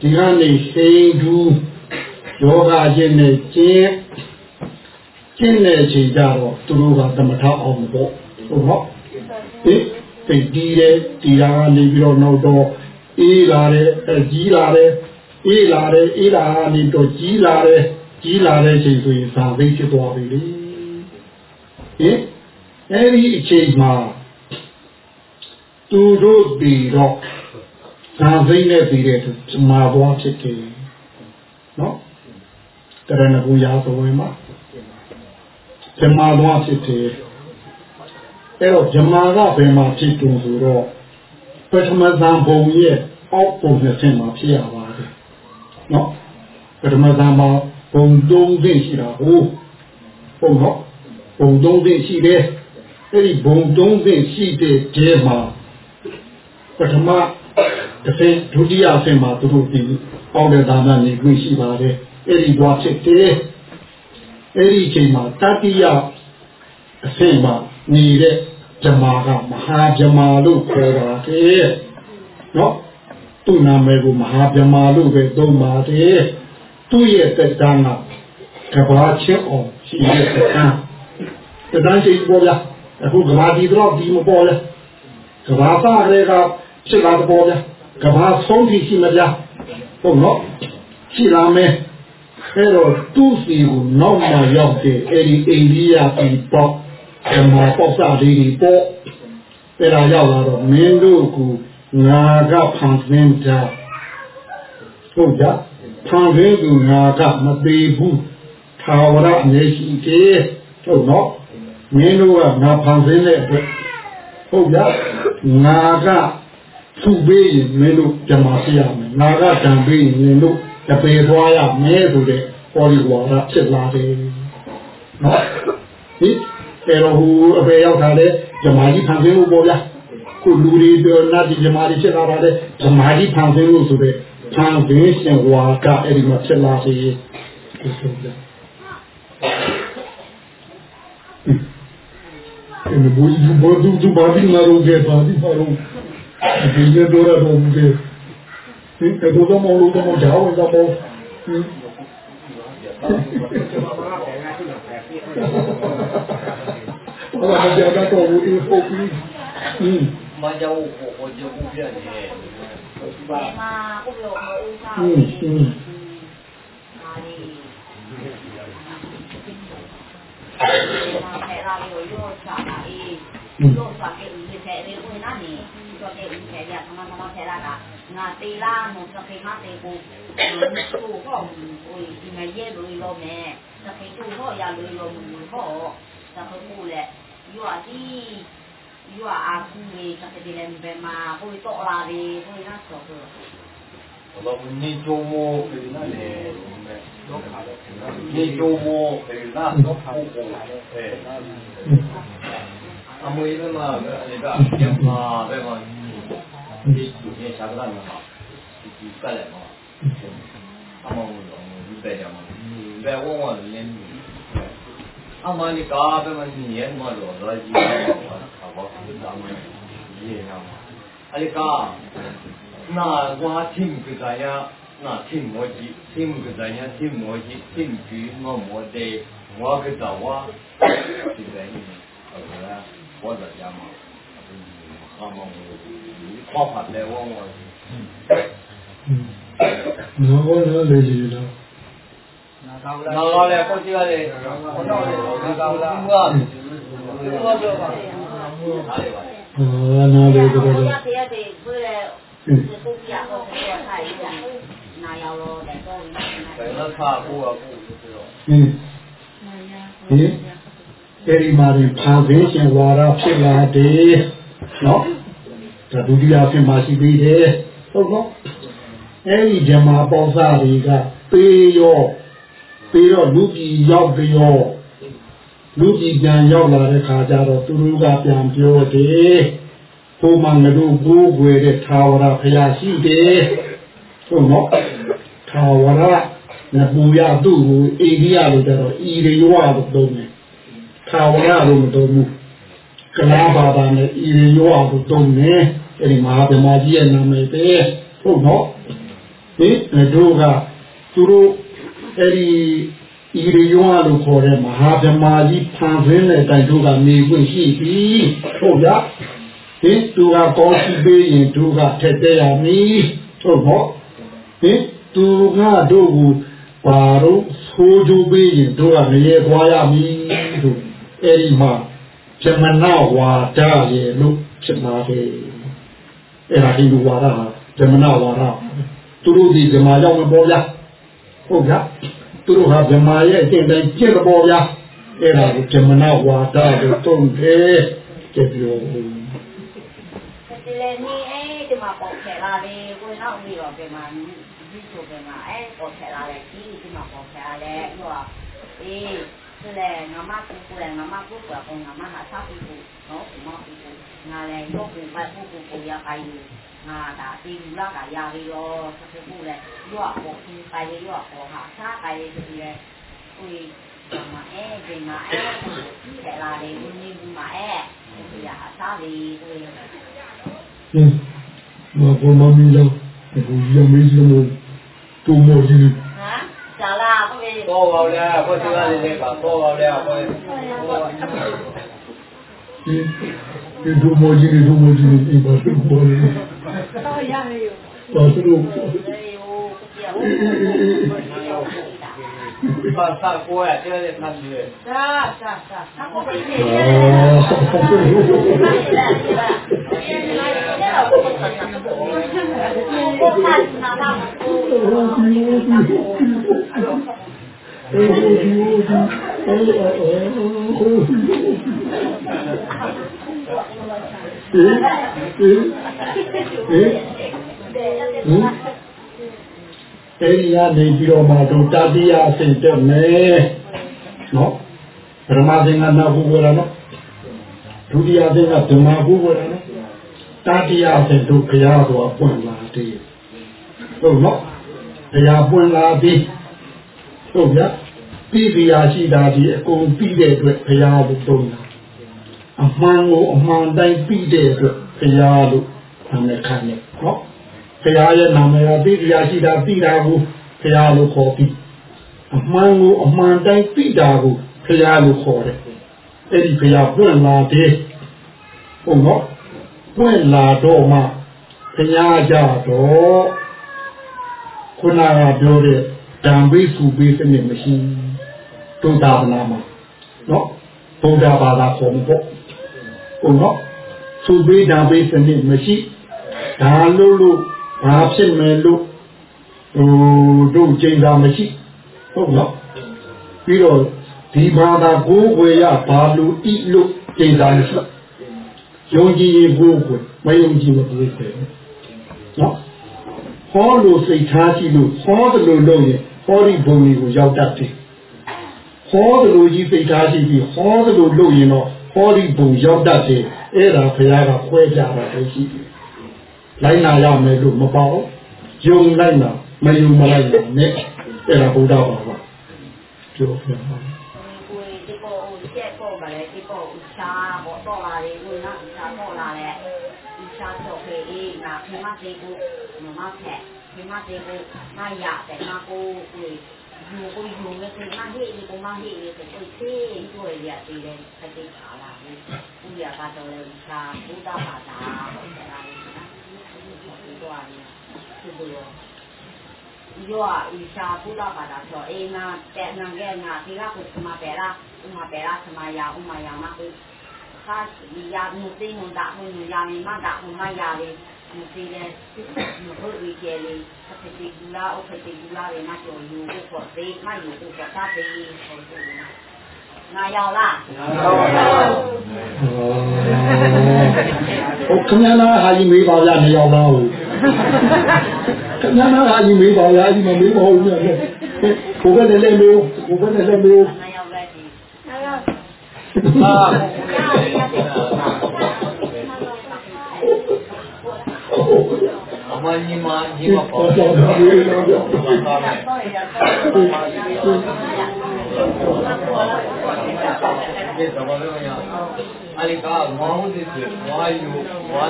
Speaker 2: ဒီကနေစိန်ဒူယောဂချင်းနဲ့ကျင်းကျင်းတဲ့အချိန်ကျတော့သူတို့ကသမထအောင်ပေါ့ဟုတ်နော်ဟင်သိတီးတယ်တီတာကနေပြီးတော့နောက်တော့အေးလာတယ်အကြီးလာတယ်အေးလာတယ်အေးလာကနေတော့ကြီးလာတယ် ကြီးလာတဲ့အချိန်ဆိုရင်သာသိဖြစ်သွားပြီလေဟင်အဲ့ဒီအချိန်မှာသူတို့ပြီးတော့သာသိနဲ့ပြီးတဲ့မာသွားဖြစ်တယ်နော်တရဏဂုံရာသဝင်မှာဇမာသွားဖြစ်တယ်အဲ့တော့ဇမာကဘယ်မှာဖြစ်တုံဆိုတော့ပထမဇန်ဘုံရဲ့အောက်ပုံနဲ့ဆင်းမှာဖြစ်ရပါတယ်နော်ပထမဇန်မှာ ဘုံသုံးသိရှိတာဟုတ်ဟုတ်နော်ဘုံသုံးသိရှိတယ်အဲ့ဒီဘုံသုံးသိရှိတဲ့တဲမှာပထမတစ်ဆင့်ဒုတိယဆင့်မှာသူတို့ဒီအောက်တဲ့ဒါနနေခွင့်ရှိပါတယ်အဲ့ဒီဘွားဖြစ်တယ်အဲ့ဒီအချိန်မှာတတိယအဆင့်မှာနေတဲ့ဇမာကမဟာဇမာလို့ခေါ်ပါတယ်နော်သူ့နာမည်ကိုမဟာဇမာလို့ပဲသုံးပါတယ် သူ့ရဲ့တက်တန်းကကဘာချင်းအောင်ရှိတဲ့တက်တန်းတက်တန်းရှိပေါ်လားအခုကဘာဒီတော့ဒီမပေါ်လဲကဘာသားတွေကဖြစ်လာတဲ့ပေါ်လားကဘာဆုံးဖြရှိမလားဟုတ်နော်ရှိလာမယ်အဲ့တော့သူ့စီကိုနောက်မှရောက်တဲ့အဲ့ဒီအိန္ဒိယပြည်ပေါ့ဓမ္မပေါက်စားလေးတွေပေါ့အဲ့ဒါရောက်လာတော့မင်းတို့ကငါကဖန်ဆင်းတာဟုတ်ကြ ဖန်ဆင်းသူငါကမသေးဘူးသာဝရအနေရှိတယ်ဟုတ်နော်မင်းတို့ကငါဖန်ဆင်းတဲ့အတွက်ဟုတ်ကြငါကသူ့ပေးရင်မင်းတို့ဓမ္မဖြစ်ရမယ်ငါကတံပေးရင်မင်းတို့တပေသွားရမယ်ဆိုတဲ့ပေါ်လီဝါဒဖြစ်လာတယ်နော်ဟင်အဲ့တော့ဟိုအပေရောက်တာလေဓမ္မကြီးဖန်ဆင်းလို့ပေါ့ဗျာခုလူတွေတော့နတ်ဒီဓမ္မကြီးဖြစ်လာတာလေဓမ္မကြီးဖန်ဆင်းလို့ဆိုတဲ့ transition ဝါကအဲ့ဒီမှာဖြစ်လာစေဒီဆုံးတယ်အဲ့ဒီဘူးဒီဘောဒူဒူဘာဒီနာရောဂေဘာဒီဖာရောဒီရတော့ရောဂေဒီကတော့မောလို့တော့ကြောင်းတော့ဘောဘာသာကြောက်တော့ဘူးဒီပုတ်ပြီးอื
Speaker 1: มมาเจ้าโอ้โหเจ้าผู้เพี้ยนเนี่ย
Speaker 3: မှာကိုပြောမဦးစား
Speaker 2: 嗯嗯
Speaker 3: ဟာဒီမှာဖဲလာလို့ရောစားတာအေးရောစားတဲ့ဦးဖဲလေးဝင်လာနေတော့တဲ့ဦးဖဲရသမားသမားဖဲလာတာငါတေလာမို့စခေမတေကိုသူ့ဟောဟိုဒီမရဲလို့ရောမယ်စခေသူ့ဟောရလို့ရောဘူးဟောစခေကိုလေရောအဒီရောအာကူလေစခေဒီလည်းဘယ်မှာဟိုတော့ 有啊，阿叔的，他这边那边嘛，会做啦的，会那做。
Speaker 1: 我老婆你周末可以那里，你周末可以那多看，哎。他们一个嘛，那个电话对吧？你昨天下个单子嘛，你再来嘛。他们我们一嘛，你再问问人家。 가만히까보면了말놀라지가만히까나와팀그자야那听摩那，听不怎样听摩机，听句我摩的，我个怎我就在你，我说，我在家嘛，他嘛，我夸夸在我我。
Speaker 2: 嗯，
Speaker 1: 我我那没去呢。 နာလာလေကိုကြည့်ရတယ်ဘုနာလေနာလာ
Speaker 2: ဘုရားဘုရားပြော
Speaker 3: ပါ
Speaker 2: ဘာ
Speaker 3: နာလေးတို့လည်းဘု
Speaker 2: ရား
Speaker 3: တည်းဘုရားကိုပြအောင်ဘုရားခိုင်းတာနာ
Speaker 1: ရောတော့တော့ဘယ်မှာသာဘုရား
Speaker 2: ကို
Speaker 3: ပြော
Speaker 2: ဟင်းဟင်းအဲဒီမှာရင်ဖြာသေးရှင်ဝါရဖြစ်လာတယ်နော်ဒါဒုတိယဖြစ်မှရှိသေးတယ်ဟုတ်ကောအဲဒီဓမ္မပေါ်စာတွေကပေးရော ပေးတော့လူကြီးရောက်ကြရောလူကြီးပြန်ရောက်လာတဲ့ခါကျတော့သူတို့ကပြန်ပြောတယ်ဟိုမှာငါတို့ကိုးကွယ်တဲ့သာဝရဖရာရှိတယ်ဟုတ်နော်သာဝရနပူရသူ့ကိုအိန္ဒိယလို့ကြတော့ဤရေယောလို့သုံးတယ်သာဝရလို့မသုံးဘူးကလာဘာသာနဲ့ဤရေယောလို့သုံးတယ်အဲဒီမဟာဗမာကြီးရဲ့နာမည်ပဲဟုတ်နော်ဒီတို့ကသူတို့ အဲဒီဤရေယောလို့ခေါ်တဲ့မဟာဗမာကြီးဖန်ဆင်းတဲ့အတိုင်းတို့ကနေခွင့်ရှိပြီဟုတ်ကြဟင်သူကကောင်းရှိပေးရင်သူကထက်တဲ့ရမည်ဟုတ်နော်ဟင်သူကတို့ကိုပါတော့ဆိုးကြပေးရင်တို့ကငရေသွားရမည်တို့အဲ့ဒီမှာဇမနာဝါဒရဲ့လို့ဖြစ်လာတယ်အဲ့ဒါဒီလူဝါဒဟာဇမနာဝါဒသူတို့ဒီဇမာရောက်မပေါ်ရ ဟုတ်ဗျာသူတို့ဟာဗမာရဲ့အကျင့်တိုင်းကျင့်တော်ဗျာအဲ့ဒါကိုဇမနာဝါဒကိုတုံးတယ်ကြည့်ပြော
Speaker 3: ဒီလေနီအဲ့ဒီမှာပေါ်ခဲလာတယ်ကိုနောက်ပြီးတော့ပြန်မှာဒီဆိုပြန်မှာအဲ့ပေါ်ခဲလာတယ်ဒီဒီမှာပေါ်ခဲလာတယ်ဟိုကအေးဒီလေငါမကူကငါမကူကငါမဟာသာပြီးနော် ငါလည်းရုပ်ကူပတ်ကူကူကိုရခိုင်ငါဒါဒီလူလာကရပြီးတော့ဆက်ကူလေရော့ပေါ်ပြီးပိုင်ရော့ပေါ်ဟာစားပိုင်လေးဒီလေကိုကြီးမအဲဒီမှာအဲဒီခဲ့လာတယ်ဘုန်းကြီးကအဲဒီရစားပြီးကို
Speaker 2: ဟင်းမဘောမမီလောဘူရမေးလို့တူမောကြီး
Speaker 3: ဟမ်ဇာလာကိုယ်
Speaker 1: ပေါ်ပါလေကိုသူကလည်းပါပေါ်ပါလေကို
Speaker 2: ဒီ ဒီတူမောကြီးတူမောကြီးဒီပါတူပေါ်နေ
Speaker 4: တော့ရရရ
Speaker 2: ပါတူ
Speaker 1: ပါစာ ကိုရတဲ့တဲ့သတ်တယ်
Speaker 4: ဒါဒါဒါသာကိုပဲနေ
Speaker 2: အေးဒီဒီအေးအေးဟိုအေးအေးအေးအဲဒီကနေပြီးတော့မှတို့တတိယအဆင့်တက်မယ်နော်ပရမသင်္ကနာဘုဝရနော်ဒုတိယအဆင့်ကဓမ္မဘုဝရနော်တတိယအဆင့်တို့ဘုရားတော်ပွင့်လာတယ်ဟုတ်နော်ဘုရားပွင့်လာပြီဟုတ်ဗျာပြည်ပြာရှိတာဒီအကုန်ပြီးတဲ့အတွက်ဘုရားလို့သုံးတာ အမှန်ကိုအမှန်တိုင်းပြီးတဲ့အတွက်ဘုရားလို့နာမည်ခံတယ်နော်ဘုရားရဲ့နာမည်ကပြည်ပြာရှိတာပြီးတာကိုဘုရားလို့ခေါ်ပြီးအမှန်ကိုအမှန်တိုင်းပြီးတာကိုဘုရားလို့ခေါ်တယ်အဲ့ဒီဘုရားပွင့်လာတယ်ဟုတ်နော်ပွင့်လာတော့မှဘုရားကြတော့ခုနကပြောတဲ့ဓမ္မိစုပေးစနစ်မရှိတုံတာနာမှာနော်ဘုရားဘာသာခေါ်မှာပေါ့ ဟုတ်နော်စုပေးဓမ္မိစနစ်မရှိဒါလို့လို့ဘာဖြစ်မယ်လို့ဟိုတို့ကျင်းတာမရှိဟုတ်နော်ပြီးတော့ဒီဘာသာကိုယ်ွယ်ရဘာလို့ဤလို့ကျင်းတာမရှိယုံကြည်ရေးကိုယ်ွယ်မယုံကြည်မကိုယ်ွယ်နော်ဟောလို့စိတ်ထားကြည့်လို့ဟောတယ်လို့လုပ်ရင်ဟောဒီဘုံကြီးကိုရောက်တတ်တယ်ဟောတယ်လို့ကြီးစိတ်ထားကြည့်ပြီးဟောတယ်လို့လုပ်ရင်တော့ ဟောဒီဘုံရောက်တတ်တယ်အဲ့ဒါဘုရားကခွဲကြတာလည်းရှိတယ်လိုက်နာရမယ်လို့မပေါ့ယုံလိုက်နာမယုံမလိုက်နာနဲ့အဲ့ဒါဘုရားပါပါပြောပြပါ
Speaker 3: ကိုယ်ဒီပေါ်ဦးကျက်ပေါ်ပါလေဒီပေါ်ဦးချာပေါ်တော့လာ လေကိုနော်ချာပေါ်လာလေဦးချာတော့ခေးအေးငါခမတေကိုမမဖက်ခမတေကိုငါရတဲ့ငါကိုကိုယူကိုယူနေတယ်ငါဟေးဒီကိုမဟေးဒီကိုကိုသေးကိုရရသေးတယ်ခတိခါလာဘူးဦးရကတော့လေဦးချာဘုဒ္ဓဘာသာဟုတ်တယ်လားဒီတော့ဒီလိုယောအီရှာပုလာပါတာဆိုအေနာတဲ့နံငယ်နာဒီကကိုစမပဲလာဥမပဲလာစမယာဥမယာမကိုခါဒီယာမူသိမွန်တာမွန်ယာမီမတာဥမယာလေး မူသိလေမဟုတ်ရီကျဲလေးဖက်တီကူလာဥဖက်တီကူလာလေးမကျော်ယူကိုပေါ်သေးမယူကိုပေါ်တာသေးဟုတ်တယ်ငါရောက်လား
Speaker 2: ဟုတ်ခင်ဗျားလားဟာကြီးမေးပါဗျာနှစ်ယောက်လားဟုတ်ခင်ဗျားလားဟာကြီးမေးပါဗျာဒီမှာမေးပါဦးဗျာဘိုးကလည်းလည်းမေးဘိုးကလည်းလည်းမေး
Speaker 3: ငါရောက်လဲဒီ
Speaker 1: 啊，အမညီမညီမပေါ့
Speaker 2: တော့တော့မေးတော့တော့
Speaker 3: တော့ရတော့
Speaker 1: ဒီသဘောလုံးရအ လီကမောင်းဒီစီဝါယူဝါ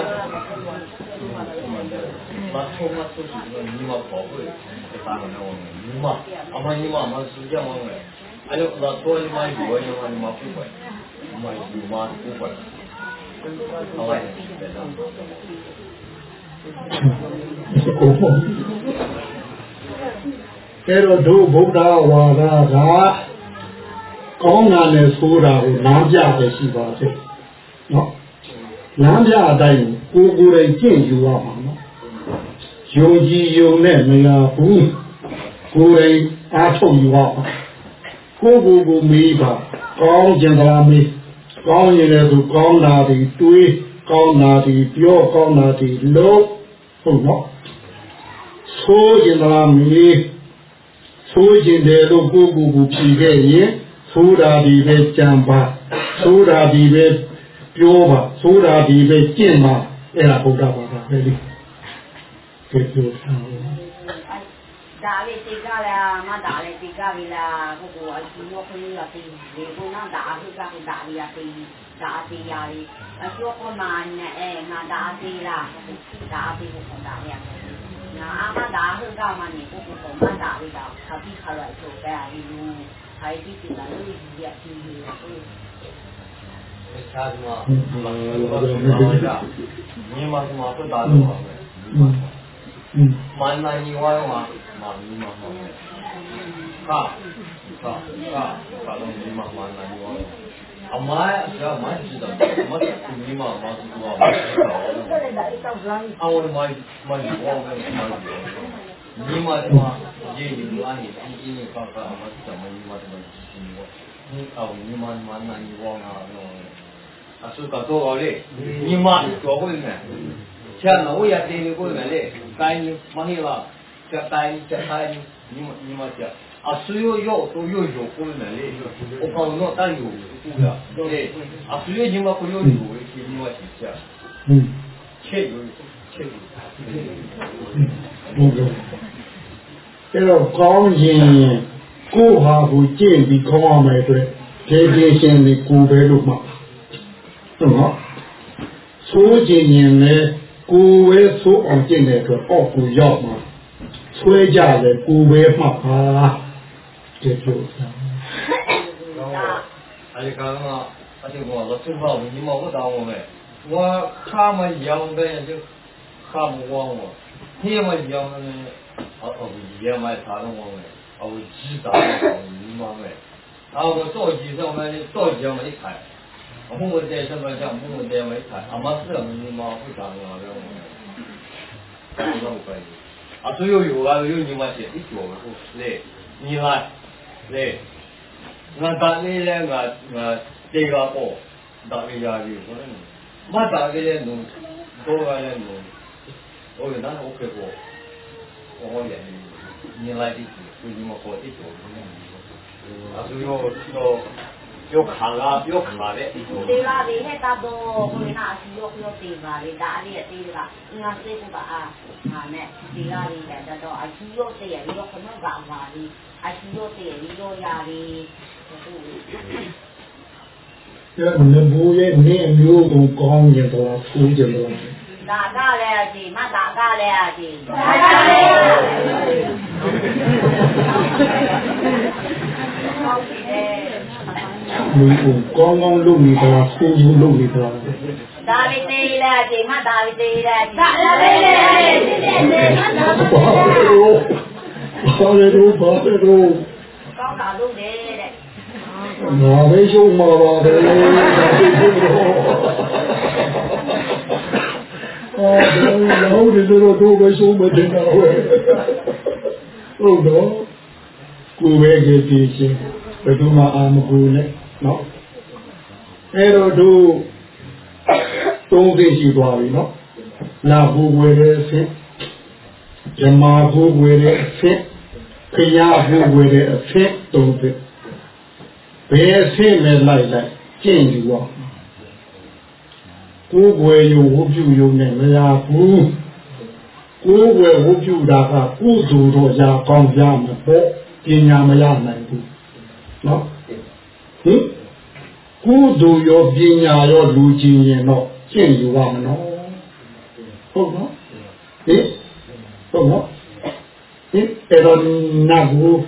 Speaker 1: မထုံးမထုံးညီမပေါ့ကိုဒီပါနော်ညီမအမညီမမစူကြမောင်းလေအဲ့တော့တော့ညီမယူဝါယူညီမပူပဲမယူမ ပူပဲဟုတ်ကဲ့တယ်နော်
Speaker 2: အဲ့တော့ဒုဗုဒ္ဓဝါဒကကောင်းတာနဲ့ဆိုးတာကိုလမ်းပြပဲရှိပါသေးနော်လမ်းပြအတိုင်းကိုကိုယ်တိုင်ကျင့်ယူရမှာနော်ယုံကြည်ယုံနဲ့မရဘူးကိုယ်တိုင်အားထုတ်ယူရမှာကိုကိုကိုမေးပါကောင်းကျင်သလားမေးကောင်းရင်လည်းသူကောင်းတာဒီတွေး ကောင်းတာဒီပြောကောင်းတာဒီလို့ဟုတ်နော်ဆိုးကျင်သလားမေးဆိုးကျင်တယ်လို့ကိုကိုကိုဖြေခဲ့ရင်ဆိုးတာဒီပဲကြံပါဆိုးတာဒီပဲပြောပါဆိုးတာဒီပဲကျင့်ပါအဲ့ဒါဘုရားဘာသာပဲလေကျေပြောဆောင်
Speaker 3: ဒါလေးတိကလားမဒါလေးတိကပြီလားကိုကိုအကျိုးခွင့်ရပြီဒီကုနာဒါအခုကဒါလေးရပြီဒါအသေးရလေးအကျိုးကမှနဲ့အဲငါဒါအသေးလားဒါအသေးကိုဒါလေးရငါအမဒါအခုကမှနေကိုကိုကမဒါလေး 真ん中にワンワン、まあ、今まで。
Speaker 1: か、か、か、か、の今真ん中にワンワ。
Speaker 2: あ、前、じゃ
Speaker 1: あ、マジだ。マジ、今、は、マジだ。ワンワ、マジ。今、ワンに、マジだ、ワン。あ、今、真んワン。 တော့ညီဝါဒီအောင်ညီမမန္တန်ညီဝါငါတော့အဆုကတော့လေညီမတော့ကိုနေချာနော်ရတဲ့ကိုနေလေတိုင်းမဟိလာချက်တိုင်းချက်တိုင်းညီမညီမချက်အဆူရောရောတို့ရောရောကိုနေလေအကောင်တော့တိုင်းရောကူလာလေအဆူရောညီမကိုရောရောဒီညီမချက်
Speaker 2: อืม
Speaker 1: ချက်ရောချက်
Speaker 2: ဟုတ်ကဲ့အဲ့တော့ကောင်းရင်ကိုယ့်ဟာကိုကြင့်ပြီးကောင်းရမယ်အတွက်ဒေဒေရှင်ဒီကိုယ်ပဲလို့မှဟုတ်နော်ဆိုးခြင်းရင်လည်း ကိုယ်ပဲဆိုးအောင်ကျင့်တဲ့အတွက်အောက်ကိုရောက်မှာဆွဲကြတယ်ကိုယ်ပဲမှတ်ပါကျေပြောတာ
Speaker 1: အဲဒီကောင်ကအဒီကောင်တော့သူ့ဘာညီမကိုတောင်းဝင်မယ်ဝါခါမရောင်းတဲ့ကျခါမဝေါင်းဝဟင်းမရောင်းတဲ့အော်အော်ရမထားတော့ဝင်မယ်အော်ကြီးတာညီမမယ်အော်တော့ကြီးဆောင်မယ် 홍보대 전반장 홍보대 말이 다. 아마스가 누마 후장이 와 요. 이거 빨 리. 아, 또 요리 와 요. 요리 맛이 있 고. 네. 니 와. 네. 나 다니래 나 내가 뭐 다니야 지. 마 다니래 누 돌아가래 누. 오늘 난 오케이 고. 오늘 니와 지. 요리 먹고 있 고. 아, 또 요리 ပေါ်တိတော့အဆွေရတော့ပြောခါလာပြောခါတဲ့ဒီလို
Speaker 3: တေလာလေးဟဲ့တာတော့ကိုနာစီရောပြောတေပါလေဒါလေးတေကငါစေကပါအာငါနဲ့တေလာလေးတဲ့တော့အချီရောတေရရောခဏကပါလေးအချီရောတေရရောရာလေး
Speaker 2: အဲ့ဒါလည်းဘူရဲ့နေအမျိုးကိုကောင်းရင်တော့ဆိုးကြတယ်
Speaker 3: ဒါကလည်းအစီမဒါကလည်းအစီဒါကလည်းဟုတ်တယ်
Speaker 2: လူကိုကောင်းကောင်းလုပ်နေတာဆိုးဆိုးလုပ်နေတာ
Speaker 3: ဒါဝိတေးလည်းအစီမဒါဝိတေးလည်းဒါလည်းလည်းမဒါ
Speaker 2: ဘာလို့ဘာလို့ဘာလို့
Speaker 3: ကောင်းတာလုပ်တယ်တဲ့
Speaker 2: ငါပဲရှုံးမှာပါတယ်ဒါသိတယ်အော်ဒါလည်းဟုတ်တယ်တော့တော့ပဲရှုံးမတင်တာပဲဟုတ်တော့ကိုယ်ပဲကြည့်ကြည့်ချင်းဘယ်သူမှအာမကူနဲ့ နော်အဲ့တော့တို့သုံးသိရှိသွားပြီနော်နာဘူးဝယ်တဲ့အဆင့်ဇမာဘူးဝယ်တဲ့အဆင့်ခရဘူးဝယ်တဲ့အဆင့်သုံးသိဘယ်အဆင့်နဲ့လိုက်လိုက်ကျင့်ယူအောင်ကိုယ်ွယ်ယုံဝုပြုယုံနဲ့မရဘူးကိုယ်ွယ်ဝုပြုတာကကုသိုလ်တော့ရာကောင်းရမှာပေါ့ပညာမရနိုင်ဘူးနော် ဟင်ကုသိုလ်ရောပညာရောလူချင်းရင်တော့ကျင့်ယူရမနော်ဟုတ်နော်ဟင်ဟုတ်နော်ဟင်အဲ့တော့နာဘူး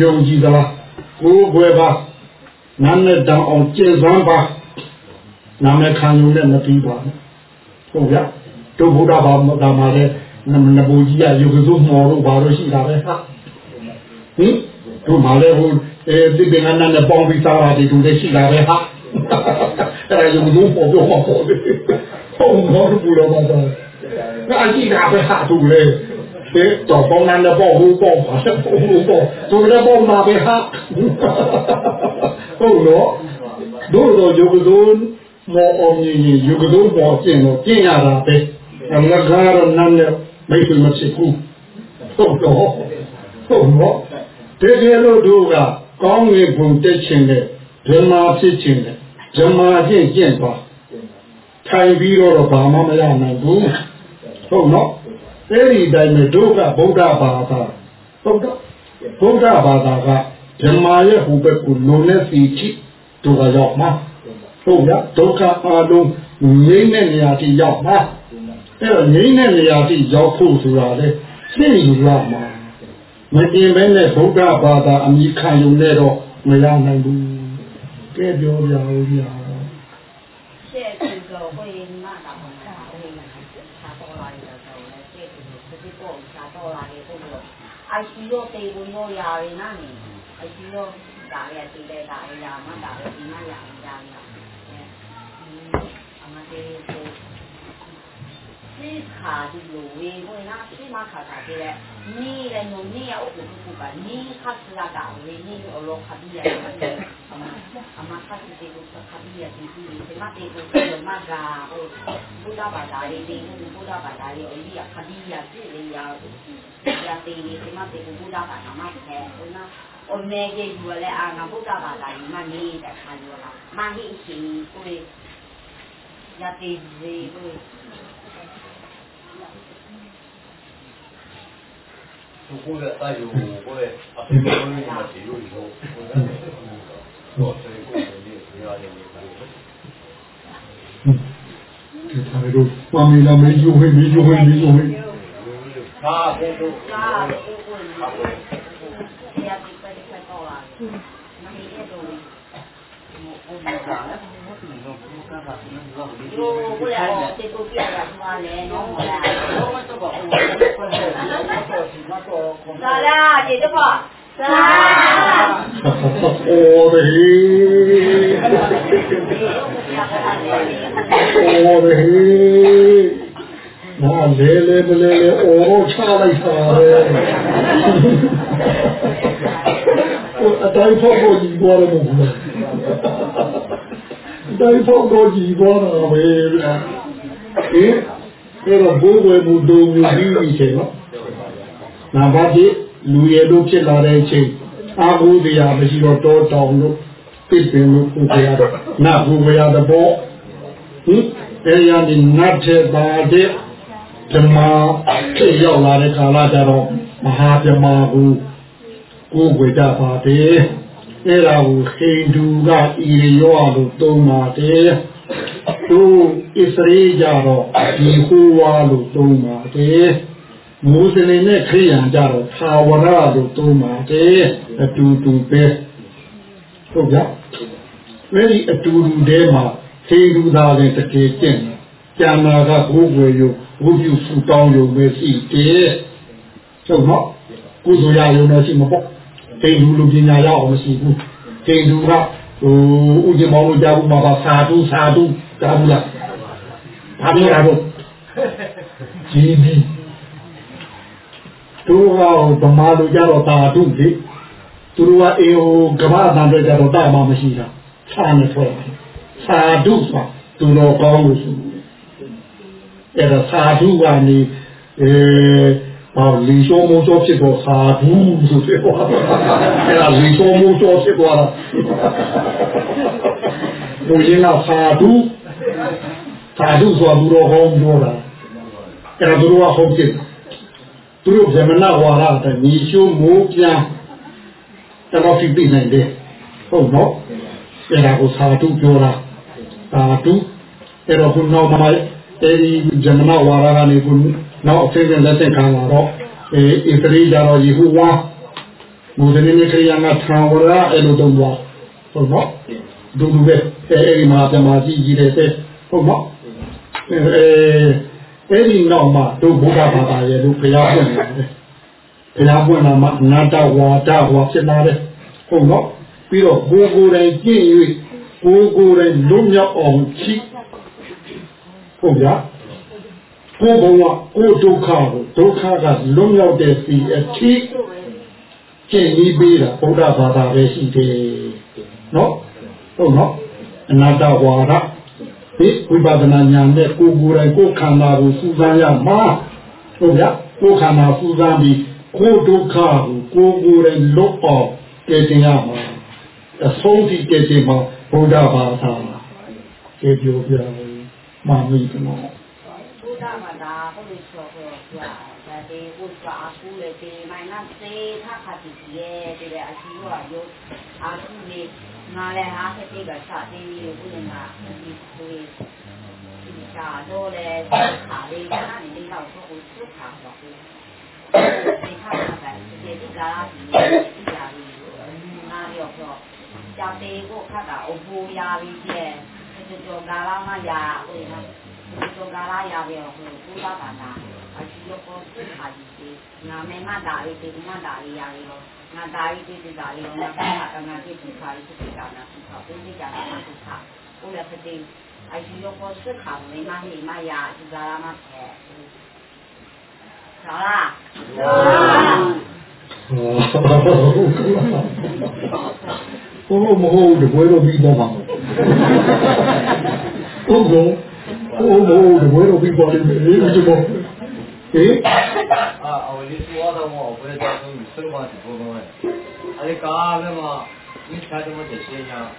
Speaker 2: ယုံကြည်သလားကိုယ်ွယ်ပါနာနဲ့တောင်အောင်ကျင့်စွမ်းပါနာမည်ခံယူနဲ့မပြီးပါဘူးဟုတ်ဗျာတို့ဘုရားဘာမသာမှာလဲနမနဘူကြီးရယုကစုမော်လို့ဘာလို့ရှိတာပဲဟာဟင်တို့မှလည်းဟို အဲဒီပင်ကနနဲ့ပေါင်းပြီးသားတာဒီတို့လည်းရှိတာပဲဟာအဲ့ဒါယုကစုပေါ်ပြောမှာပေါ့ဟုတ်မော်ဘူးလို့မှာတော့အရှိတာပဲဟာတို့လေဒီတော့ပေါင်းနဲ့ပေါ့ဟိုပေါ့ပါပေါ့ဟိုပေါ့တို့လည်းပေါ့မှာပဲဟာဟုတ်လို့တို့တော့ယုကစုမော်အောင်ကြီးယုကစုပေါ်ကျင်တော့ကျင်ရတာပဲအမကားတော့နန်းနဲ့မိတ်ဆွေမဖြစ်ဘူးဟုတ်တော့ဟုတ်တော့တကယ်လို့တို့က ကောင်းငင်ဘုံတက်ခြင်းနဲ့ဓမ္မာဖြစ်ခြင်းနဲ့ဓမ္မာချင်းကျင့်သွားထိုင်ပြီးတော့ဘာမှမရနိုင်ဘူးဟုတ်နော်အဲ့ဒီတိုင်းမှာတို့ကဗုဒ္ဓဘာသာဟုတ်တော့ဗုဒ္ဓဘာသာကဓမ္မာရဲ့ဟိုဘက်ကိုလုံနဲ့စီချိတို့ကရောက်မှာဟုတ်ရဒုက္ခအလုံးငြိမ့်တဲ့နေရာထိရောက်မှာအဲ့တော့ငြိမ့်တဲ့နေရာထိရောက်ဖို့ဆိုတာလေသိယူရမှာ မတင်ဘဲနဲ့ဗုဒ္ဓဘာသာအမိခံယူနဲ့တော့မရောက်နိုင်ဘူးကဲပြောပြဦး
Speaker 3: ပြအရှိရောတေဝင်ရောရာရနေနိအရှိရောဒါရတိလေဒါရမဒါရဒီမရာရာရာအမတေကို 吃卡的有为为那吃嘛卡卡的嘞，你嘞侬你也我不不吧，你卡吃啦干为你我老卡比呀，阿妈阿妈卡吃这个卡比呀，这这这嘛这个这嘛个哦，不打把打的，这个不打把打的，哦呀卡比呀，这个呀呀这个这嘛这个不打把打嘛的，我那。我们这如果来啊，那不打把打的，那你得看着啦，那你心会也得是会。 မနေတဲ့ခါရောလားမဟိရှိကိုရတေဒီကို
Speaker 1: သူကိုယ်ကတာယူကိုယ်အဖေကိုယ်ကမရှိလို့ရောကိုယ်ကတော့ဆိုကိုယ်ကဒီရတယ်နေပါလို့
Speaker 2: ဒီထားလို့ပါမီလာမေဂျိုဟေ
Speaker 3: 啦，姐姐婆，啦。我的嘿，我的嘿，那来来不来来，我差了一下
Speaker 2: 嘞。我带跑步，你过来不？ လေလေမလေလေအိုးချလိုက်တာပဲအတိုင်းဖို့ကိုကြီးပေါ်တယ်မဟုတ်ဘူးအတိုင်းဖို့ကိုကြီးပေါ်တာပဲဗျာဟင်အဲ့တော့ဘိုးဝယ်မှုဒုံမှုပြီးပြီချိန်နော်နာဘာတိလူရည်တို့ဖြစ်လာတဲ့အချိန်အာဟုတရားမရှိတော့တောတောင်တို့ပြစ်ပင်လို့ကိုယ်ရတော့နတ်ဘူဝရတဲ့ဘောဟင်အဲ့ရဒီနတ်တဲ့ပါတဲ့ဓမ္မဖြစ်ရောက်လာတဲ့ကာလကြတော့မဟာဓမ္မကိုကိုယ်ဝေကြပါတယ် အဲ့ဒါကိုဟိန္ဒူကဣရိယောလို့သုံးပါတယ်သူဣသရေကြတော့ဒီဟူဝါလို့သုံးပါတယ်မူစလင်နဲ့ခရိယန်ကြတော့သာဝရလို့သုံးပါတယ်အတူတူပဲဟုတ်ကြအဲ့ဒီအတူတူတဲမှာဟိန္ဒူသားလည်းတကယ်ကျင့်တယ်ကျန်တာကဘိုးဘွယ်ယုဘုပြုဆူတောင်းယုံပဲရှိတယ်ဟုတ်နော်ကုသိုလ်ရယုံနဲ့ရှိမပေါ့ ဟိန္ဒူလူပညာရအောင်မရှိဘူးဟိန္ဒူကဟိုဥจิမောင်တို့ကြားဘူးမှာပါသာဓုသာဓုကြားဘူးလားဘာပြောတာတော့ကြီးကြီးသူကဗမာလူကြတော့သာဓုလေသူတို့ကအေဟိုကမ္ဘာတန်တွေကြတော့တာမှမရှိတာသာနဲ့ထွက်လာသာဓုဆိုသူတော်ကောင်းလို့ဆိုတယ်အဲ့ဒါသာဓုကနေအဲ ဟောလီရှောမိုးရှောဖြစ်တော့သာဓုဆိုတဲ့ဟောအဲ့ဒါလီရှောမိုးရှောဖြစ်သွားတာဘုရင်ကသာဓုသာဓုဆိုသူတော်ကောင်းပြောတာအဲ့ဒါသူတို့ကဟုတ်ဖြစ်သူတို့ဇမနာဝါရတဲ့ညီရှုမိုးပြန်တော့ဖြစ်ပြီးနိုင်တယ်ဟုတ်နော်အဲ့ဒါကိုသာဓုပြောတာသာဓုအဲ့တော့ခုနောက်မှာအဲဒီဇမနာဝါရကနေခု နောက်အဖေကလက်ဆက်ခံလာတော့အဲဣသရေလတော်ယေဟူဝါမူဇနီခရိယာကထာဝရအဲ့လိုတော့ဟုတ်နော်ဒုလူပဲအဲဒီမှာပြမကြီးကြီးတဲ့ဟုတ်နော်အဲအဲ့ဒီနောက်မှာတို့ဘုရားဘာသာရဲ့တို့ဘုရားပွင့်လာတယ်ဘုရားပွင့်လာမှအနာတဝါဒဝါဖြစ်လာတယ်ဟုတ်နော်ပြီးတော့ကိုယ်ကိုယ်တိုင်ကျင့်၍ကိုယ်ကိုယ်တိုင်လုံးမြောက်အောင်ရှိဟုတ်ဗျာ ကိုယ်ဘဝကိုယ်ဒုက္ခကိုဒုက္ခကလွတ်မြောက်တဲ့စီအထိကျင့်ပြီးပေးတာဘုရားဘာသာပဲရှိတယ်နော်ဟုတ်နော်အနာတဝါဒဒီဝိပဿနာဉာဏ်နဲ့ကိုယ်ကိုယ်တိုင်ကိုယ်ခန္ဓာကိုစူးစမ်းရမှာဟုတ်ဗျာကိုယ်ခန္ဓာစူးစမ်းပြီးကိုယ်ဒုက္ခကိုကိုယ်ကိုယ်တိုင်လွတ်အောင်တည်တင်ရမှာအဆုံးထိတည်တင်မှာဘုရားဘာသာကျေပြောပြမှာမိတော့
Speaker 3: ဘုရားမှာဒါဘုလို့ဆိုတော့ပြဒါတေဘုရားအခုလေဒီမိုင်းနာ စေထားခတိရဲ့ဒီလေအရှိရောယောအခုလေငါလည်းဟာခ 做干啦，鸭子哦，五八八单，还是用过四卡子的，然后买嘛大一点的，嘛大一点鸭子，那大一点的鸭子，那大，那去煮炒，一直煮炒，那煮炒，一直煮炒，煮炒，煮了几天，还是用过四卡，没买起，买鸭子，咋啦？有啊！哈哈哈哈哈哈！我木有，就买了几包饭。哈哈哈哈哈！都中。哦，对，我这边没这么好。
Speaker 2: 哎，
Speaker 1: 啊，我这次我我朋友家里面去玩去，多的很。俺家那嘛，没钱都没得钱呀，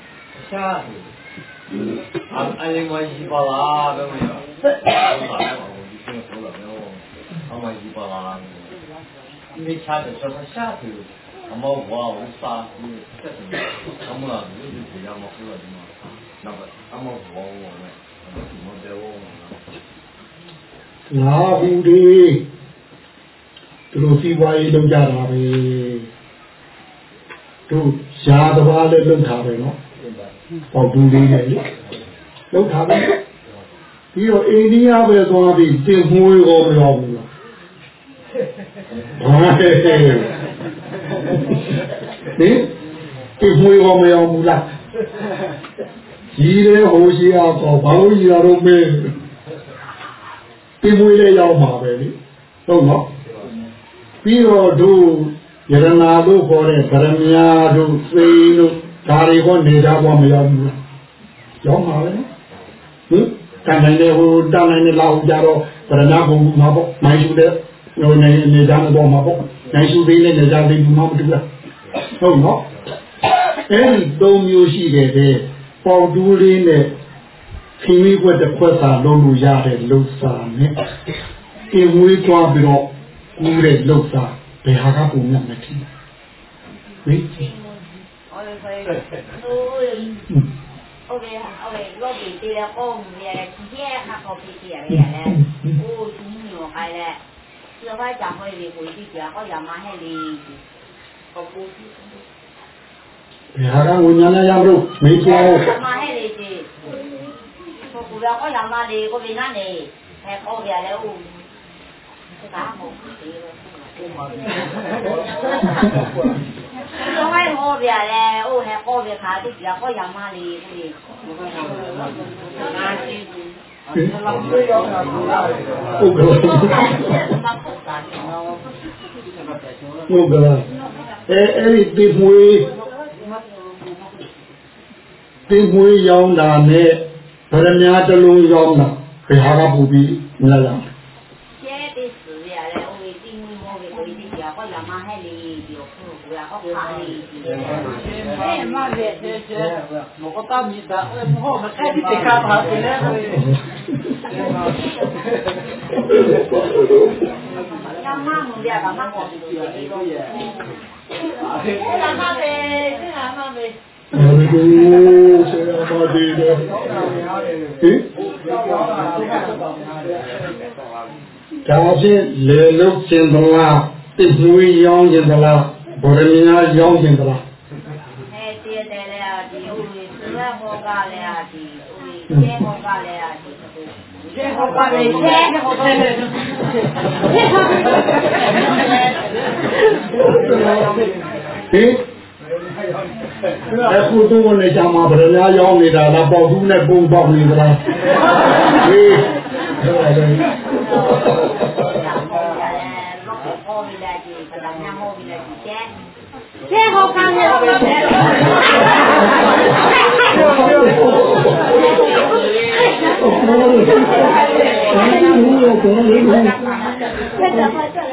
Speaker 1: 下头。俺俺那边稀巴烂都没有，我打电话我就听哭了，没有，俺那边巴烂的，没钱就上他下头，俺们我我三叔，这什么，你这这样嘛，知道的吗？那个，俺们我我嘞。
Speaker 2: လာဘူးတွေသူတို့စီးပွားရေးလုပ်ကြတာပဲသူရှားတဘာလည်းလုပ်ထားပဲနော်ပေါ့ဘူးလေးနဲ့လေလုပ်ထားပဲပြီးတော့အိန္ဒိယပဲသွားပြီးတင်မွေးရောမရောဘူးလားဘာလဲဟင်တင်မွေးရောမရောဘူးလား ကြီးတယ်ဟိုရှိအောင်တော့ဘာလို့ကြီးရတော့မင်းပြင်မွေးလေးရောက်မှာပဲလေဟုတ်နော်ပြီးတော့တို့ယရနာတို့ခေါ်တဲ့ဗရမယာတို့သိန်းတို့ဒါတွေဟောနေကြဘွားမရောက်ဘူးလားရောက်မှာပဲနော်ဟင်တန်တိုင်းလေးဟိုတန်တိုင်းလေးလာကြတော့ဗရဏဘုံမှာပေါ့နိုင်ရှုတဲ့ဟိုနေနေကြမှာပေါ့မှာပေါ့နိုင်ရှုသေးနဲ့နေကြသေးဘူးမဟုတ်ဘူးလားဟုတ်နော်အဲ့ဒီသုံးမျိုးရှိတယ်တဲ့ ပေါင်ဒူးလေးနဲ့ခင်းလေးွက်တစ်ခွက်စာလုံးလို့ရတဲ့လှုပ်စာနဲ့အင်းဝေးကြွားပြီးတော့ကူးတဲ့လှုပ်စာဘယ်ဟာကပုံမှန်မထင်ဘူးဟင်
Speaker 3: โอเคโอเครอบนี้เตะก็มีอะไรที่แย่ค่ะพอพี่เสียไปแล้วโอ้ทีนี้หนูไป
Speaker 2: แล้วเสื้อผ้าจากค
Speaker 3: นเรียนคนที่เสียก็อย่ามาให้เลยขอบคุณ ဘယ်ဟာကဝိညာဉ်နဲ့ရမလို့မင်းပြောမှာ
Speaker 2: ဟဲ့လေကြီးကိုကူရကလာမလေးကိုဘယ်နဲ့ဟဲ့ကိုပြလဲဦးဒါမှမဟုတ်ဘူး။တော့ဟောပြရဲ။အိုးဟဲ့ဟောပြခါတိပြဟောရမ
Speaker 3: လေးဦး။နာရှိဘူး။အဲ့လောက်ပြောတာကဟုတ်ကဲ့။ဟုတ်ကဲ့။အဲအဲ့ဒီတိမွေး ရဟောခါလေးဒီ
Speaker 4: 哎妈的，这这，我个大米的，我们开的得干啥去呢？
Speaker 3: ညမမူရတာမဟုတ်ဘူးဒီလို
Speaker 4: 这哪嘛呗，这哪嘛呗。
Speaker 2: ဘယ်လိုဆရာမတွေလဲဟင်ဒါဖြင့်လေလုံးခြင်းသလားတစ်မွေးရောင်းခြင်းသလားဗောရမီနာရောင်းခြင်းသလား
Speaker 3: အဲတည့်တယ်လေအာဒီဦးဆရာဘောကလည်းအာဒီဦးဆရာဘောကလည်းအာဒီ
Speaker 4: ဆရာဘောကလည်းဆရာဘောကလည်း
Speaker 2: ဟင် အခုတို့နဲ့ကြာမှာဗရမရောင်းနေတာလားပေါသူနဲ့ပုံပေါက်နေကြလားဟေး
Speaker 3: ကျေဟောခံရပါပဲ။
Speaker 2: ဘ
Speaker 3: ယ်လိုလဲ။ဘယ်လိုလဲ။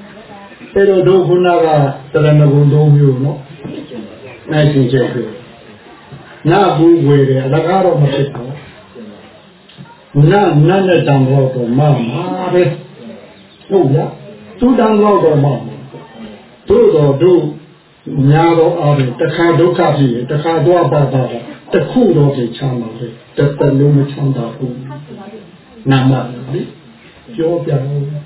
Speaker 3: တော့ဒီကိုอ่ะမပြတော့ဒီတတ်ဖို့
Speaker 2: အာဟိုဘက်ကလည်းလာပြီအဲ့တော့ဒုခုနကတရဏဂုံသုံးမျိုးနော်နိုင်ရှင်ချက်ပြနာဘူးဝေတယ်အလကားတော့မဖြစ်ဘူးနာနာနဲ့တံတော့တော့မမှာပဲဟုတ်လားသူတံတော့တော့မမှာတို့တော့တို့များတော့အားဖြင့်တခါဒုက္ခဖြစ်ရင်တခါတော့ပါပါတာတခုတော့သိချမ်းပါလေတသက်လုံးမချမ်းသာဘူးနာမလေပြောပြလို့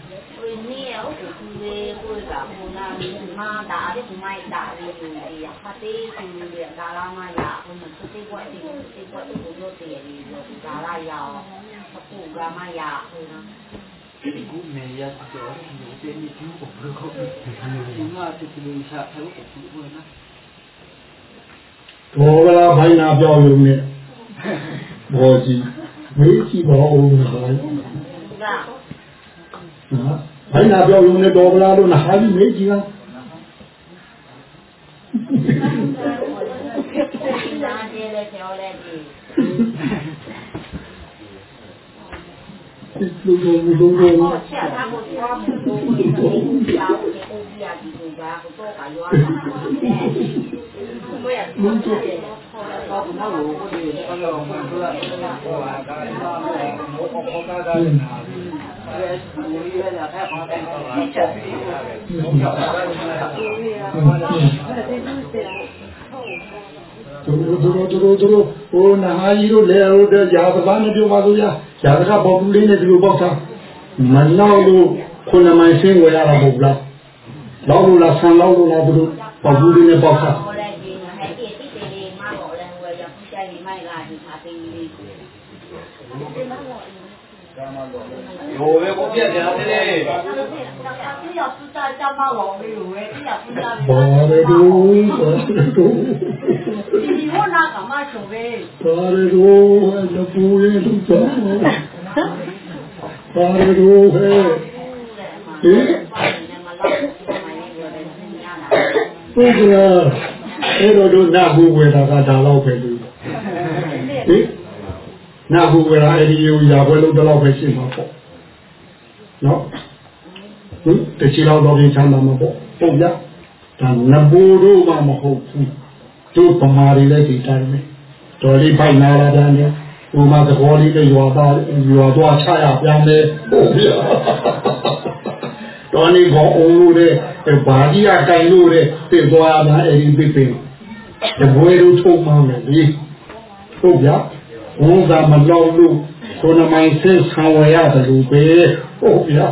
Speaker 3: kuingia hati kuingia dalama ya kuna kusikwa tiku kusikwa tiku yote ya hiyo dala ya programa ya kuna ဒီကူမေရတဲ့တော့ဒီတဲ့ဒီကူကိုပြောကိုဒီငါတူတူရှာထားလို့ကိုပြောနေ
Speaker 2: ဘောကလာဖိုင်နာပြောလို့နဲ့ဘောကြီးမေးကြည့်ပါဦးနော်ဟု
Speaker 3: တ်
Speaker 2: လားဖိုင်နာပြောလို့နဲ့တော်ကလာလို့နာဟာကြီးမေးကြည့်လား
Speaker 3: လေကျော်လေဒီ
Speaker 2: လူတို့လူတို့
Speaker 3: ဟောချက်ထားကိုသွားမှုကိုဒီကြောက်ဒီအိုပြာဒီကိုကကိုတော့ကရွာတာကိုရမှုတယ်ခေါ်တော့
Speaker 2: တို့တို့တို့တို့ဟိုနဟာကြီးတို့လဲတို့ရာသဘာနဲ့ပြောပါလို့ရရာသကပေါ်ပူလေးနဲ့ဒီလိုပေါက်တာမလောက်လို့ခုနမှဆင်းဝရတာမဟုတ်လားလောက်လို့လားဆန်လောက်လို့လားတို့ပေါ်ပူလေးနဲ့ပေါက်တာ
Speaker 1: 有没有变成的嘞？
Speaker 3: ဒီရောက်စတာကြမလောမေဝဲဒီရောက်စတာ
Speaker 2: ဘာလဲတို့ဘာလဲတို့
Speaker 3: ဒီဟောနာကမချုံပဲ
Speaker 2: ဘာလဲတို့လပူရင်လူကြောဘာလဲတို့ဟဲ့ဟင်ပုဂ္ဂလာအဲ့တော့တို့နာဟုဝေတာကဒါတော့ပဲလို့ဟင် နာဟုဝေတာအဲ့ဒီယူရာပွဲလို့တော့ပဲရှိမှာပေါ့နော်ဟင်တချီတော့တော့ပြင်ချမ်းသာမှာပေါ့ပုံပြဒါနဘူတို့မှမဟုတ်ဘူးတို့ပမာတွေလည်းဒီတိုင်းပဲတော်လေးဖိုက်နာလာတယ်ဥမာသဘောလေးလည်းရွာသားရွာသွားချရပြန်တယ်ဟုတ်ပြတော်နေကောင်းအောင်လို့တဲ့အဲဘာကြီးကတိုင်လို့တဲ့ပြသွားတာအဲ့ဒီပြပင်တဘွေတို့ထုံမှန်းတယ်လေဟုတ် ဗျာဘုံသာမလောက်လို့ကိုနမိုင်းဆင်းဆောင်ရရတယ်လို့ပဲဟုတ်ဗျာ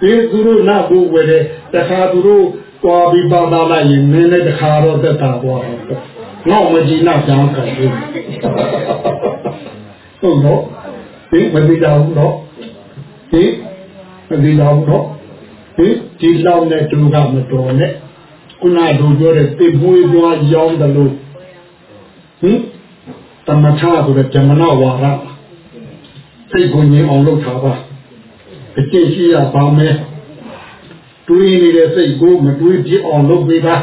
Speaker 2: ဒီသူတို့နာဖို့ဝယ်တဲ့တခါသူတို့သွားပြီးပါတာလိုက်ရင်မင်းလည်းတခါတော့သက်တာသွားတော့နောက်မကြည့်နောက်ကြောင်းခံလို့ဟုတ်တော့ဒီမသိကြဘူးတော့ဒီမသိကြဘူးတော့ဒီဒီလောက်နဲ့တူကမတော်နဲ့ခုနတို့ပြောတဲ့တိပွေးပွားရောင်းတယ်လို့ဟင် တမချဆိုတဲ့ဇမနာဝါရစိတ်ကိုငြိမ်အောင်လုပ်ထားပါအကျင့်ရှိရပါမယ်တွေးနေတဲ့စိတ်ကိုမတွေးဖြစ်အောင်လုပ်ပေးပါ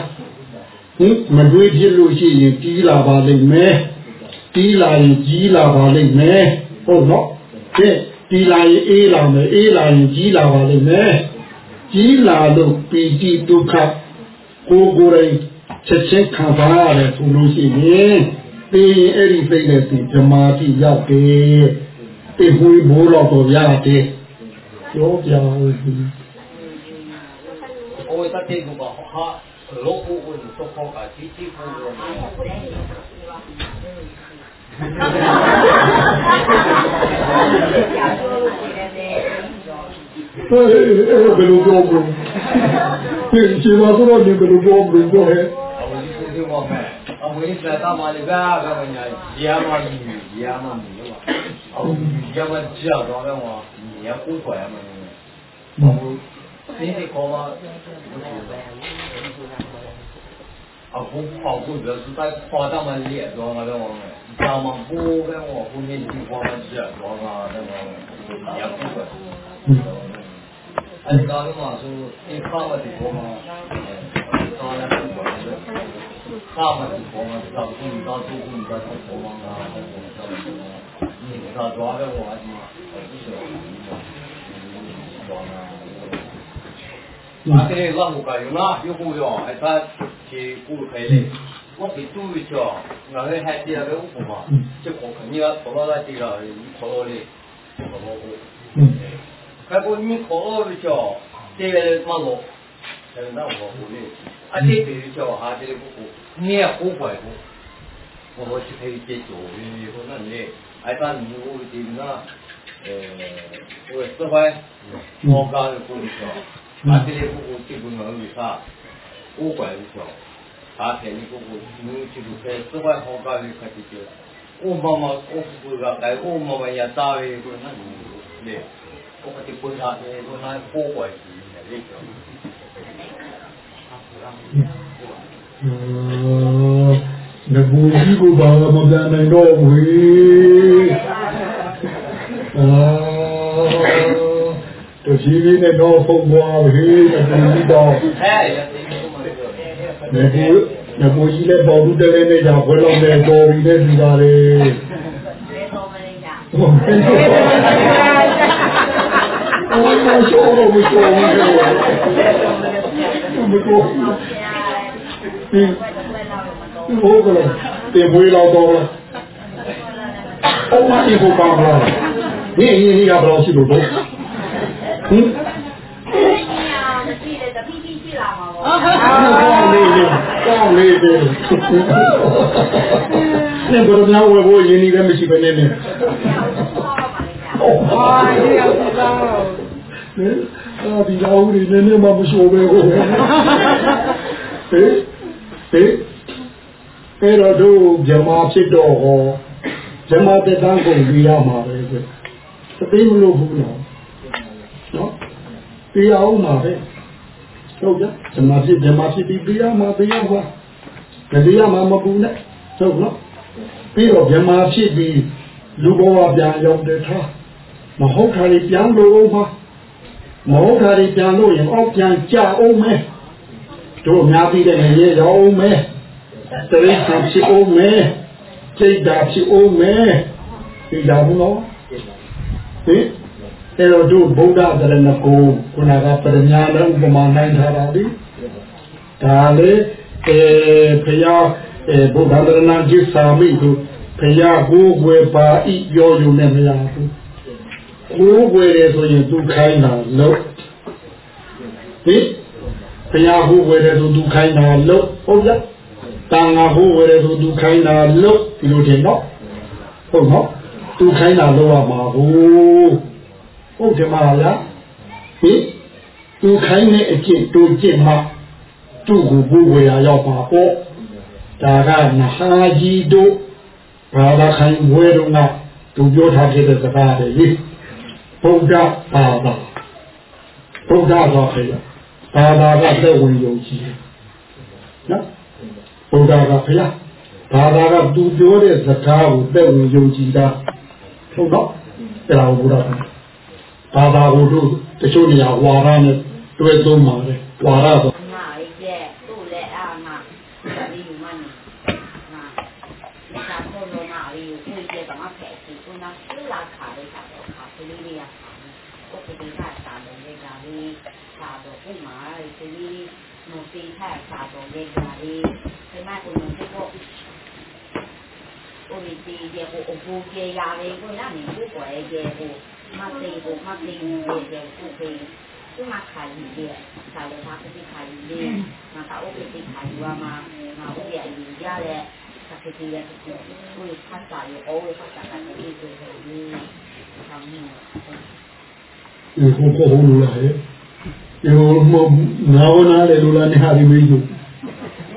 Speaker 2: ဟင်မတွေးဖြစ်လို့ရှိရင်တီးလာပါလိမ့်မယ်တီးလာရင်ကြီးလာပါလိမ့်မယ်ဟုတ်နော်ကဲတီးလာရင်အေးလာမယ်အေးလာရင်ကြီးလာပါလိမ့်မယ်ကြီးလာလို့ပီတိဒုက္ခကိုယ်ကိုယ်တိုင်ချက်ချင်းခံစားရတယ်ဆိုလို့ရှိရင် သိရင်အဲ့ဒီစိတ်နဲ့သိဓမ္မာတိရောက်တယ်သိဟွေးဘိုးတော်တော်ရတယ်ပြောပြဦးစီ
Speaker 1: โอ้ยตะเตกุบะฮะโลกุอุนตะ
Speaker 2: ขอกะจิจิปุโรนะเออเบลูโก
Speaker 1: บลูเป็นชีวะก็เนี่ยเบลูโกบลูก็เฮ အဝိဇ္ဇာမလေးကားကမညာရာမကြီးရာမကြီးရောအဝိဇ္ဇာမကြောက်တော့လည်းဟောညာကိုထွက်ရမယ်ဟုတ်ဒီဒီကောမအခုအခုဒါစတဲ့ပေါ်တာမလေးတော့မလို့ဒါမှဘိုးပဲဟောခုနေဒီပေါ်မှာကြောက်တော့တာတော့ရာကိုထွက်အဲ့ဒါကတော့ဆိုအဖော်ဒီပေါ်မှာတော်လာပြီ 那么是国王叫助理到处你叫国王啊，还是什叫什么？你不知抓的我还是吗？还是什么？什么装啊？那这些老虎干用啊？有虎用，还他去虎开的。我去赌一下，那个孩子那个虎嘛，结果肯定要拖到那地了，你拖到的，拖到我。
Speaker 2: 嗯。
Speaker 1: 还不你拖到一下，这个马路，还有那个虎呢？啊，这就是叫下这个你面好怪我，我我去陪你做，因为可能你挨打你我的那，呃，我这块我搞的不错，啊，这些不过基本能力啥，我怪不错，啊，这里不过你记住在这块好搞的可以做，我妈妈我不会搞，但我妈妈也打的可能你，对，我这观察的可能好的，那个。
Speaker 2: ငါဘူးကြီးကိုဘာမှမပြန်နိုင်တော့ဘူးအာတို့ကြီးကြီးနဲ့တော့ဖုန်သွား
Speaker 1: ပြီတူကြီးတော့ငါဘူးငါဘူး
Speaker 2: ကြီးလည်းပေါ်ဘူးတလဲနဲ့ကြာဘွယ်လုံးနဲ့ပေါ်ပြီးနဲ့ဒီပါလေဟုတ်ကဲ့။အော်မရှိတော့မရှိတော့ဘူး။မတော် ဟိုကလည်းတေမွေးလောက်တော့လားဘုံမဒီကိုကောင်းလားဒီအင်းကြီးကဘယ်လိုရှိလို့လဲဟင်ကောင်းလေးလေးကောင်းလေးလေးနေဘုရားဝေဖို့ရင်းနှီးလည်းမရှိပဲနဲ့နေဟုတ်ပါရဲ့ဟဲ့ဒီကောင်တွေနည်းနည်းမှမရှိုးပဲဟုတ်ဟဲ့ ဟဲ့အဲ့တော့တို့ဇမာဖြစ်တော့ဟောဇမာတက်တန်းကုန်ပြီးရမှာပဲကွသတိမလို့ဘူးနော်နော်ပြီးအောင်မှာပဲဟုတ်ကြဇမာဖြစ်ဇမာဖြစ်ပြီးပြီးရမှာပြီးရမှာမပြီးရမှာမပူနဲ့ဟုတ်နော်ပြီးတော့ဇမာဖြစ်ပြီးလူဘဝပြန်ရောက်တဲ့ထားမဟုတ်တာတွေပြန်လို့အောင်ပါမဟုတ်တာတွေပြန်လို့ရင်အောက်ပြန်ကြအောင်မယ် တို့အများကြီးတဲ့နေရအောင်မယ်တရိစ္ဆာန်ဖြစ်အောင်မယ်စိတ်ဓာတ်ဖြစ်အောင်မယ်ဒီလာဘူးနော်ဟင်အဲ့တော့တို့ဗုဒ္ဓတရဏဂုံခုနကပရညာနဲ့ဥပမာနိုင်ထားပါပြီဒါလေအဲဖယားအဲဗုဒ္ဓတရဏจิตစာမိတို့ဖယားကိုယ်ွယ်ပါဤပြောယူနေမရဘူးကိုယ်ွယ်ရဆိုရင်သူခိုင်းတာလို့ဟင် ရားဟိုဝယ်တယ်ဆိုသူခိုင်းတာလို့ဟုတ်လားတန်ငါဟိုဝယ်တယ်ဆိုသူခိုင်းတာလို့ဒီလိုတင်တော့ဟုတ်နော်သူခိုင်းတာလို့ရမှာဟိုဟုတ်တယ်မလားဟင်သူခိုင်းတဲ့အကျင့်တူကျင့်မှသူ့ကိုဘိုးဝယ်ရရောက်ပါပေါ့ဒါကနဟာကြီးတို့ဘာသာခိုင်းဝယ်တော့ကသူပြောထားခဲ့တဲ့စကားတွေလေဘုရားဘာသာဘုရားတော်ခေ ဘာသာကသက်ဝင်ယုံကြည်တယ်နော်ဘုရားကဖျားဘာသာကသူပြောတဲ့စကားကိုသက်ဝင်ယုံကြည်တာဟုတ်တော့အဲ့ဒါကိုဘုရားဘာသာကိုတို့တချို့နေရာဝါရနဲ့တွဲသုံးပါတယ်ဝါရဆို
Speaker 3: နာရီကျဲသူ့လည်းအာနာဒီမန်နာဒီသာဆုံးလို့နာရီကိုကျဲတော့မဖက်စီကိုနာဆူလာခါလေးကတော့ခါပလီလေးရကိုပတိကစာလုံးလေးကလေးစာတော့ဥမာဒီလေးနိုစီထက်စာတော့လေးကလေးဒီမှာကိုနိုစီကိုကိုဒီဒီကိုအဘူကျေရာလေးကိုနာနေကိုပေါ်ရဲ့ကိုမသိကိုမသိကိုရဲ့ကိုသိသူမ ဒီလိုလေးဆောင်းနေ
Speaker 2: ဒီကိုကိုဟိုလိုလာရဲ့ဒီမနာဝနာလေလိုလာနေဟာဒီမေးယူ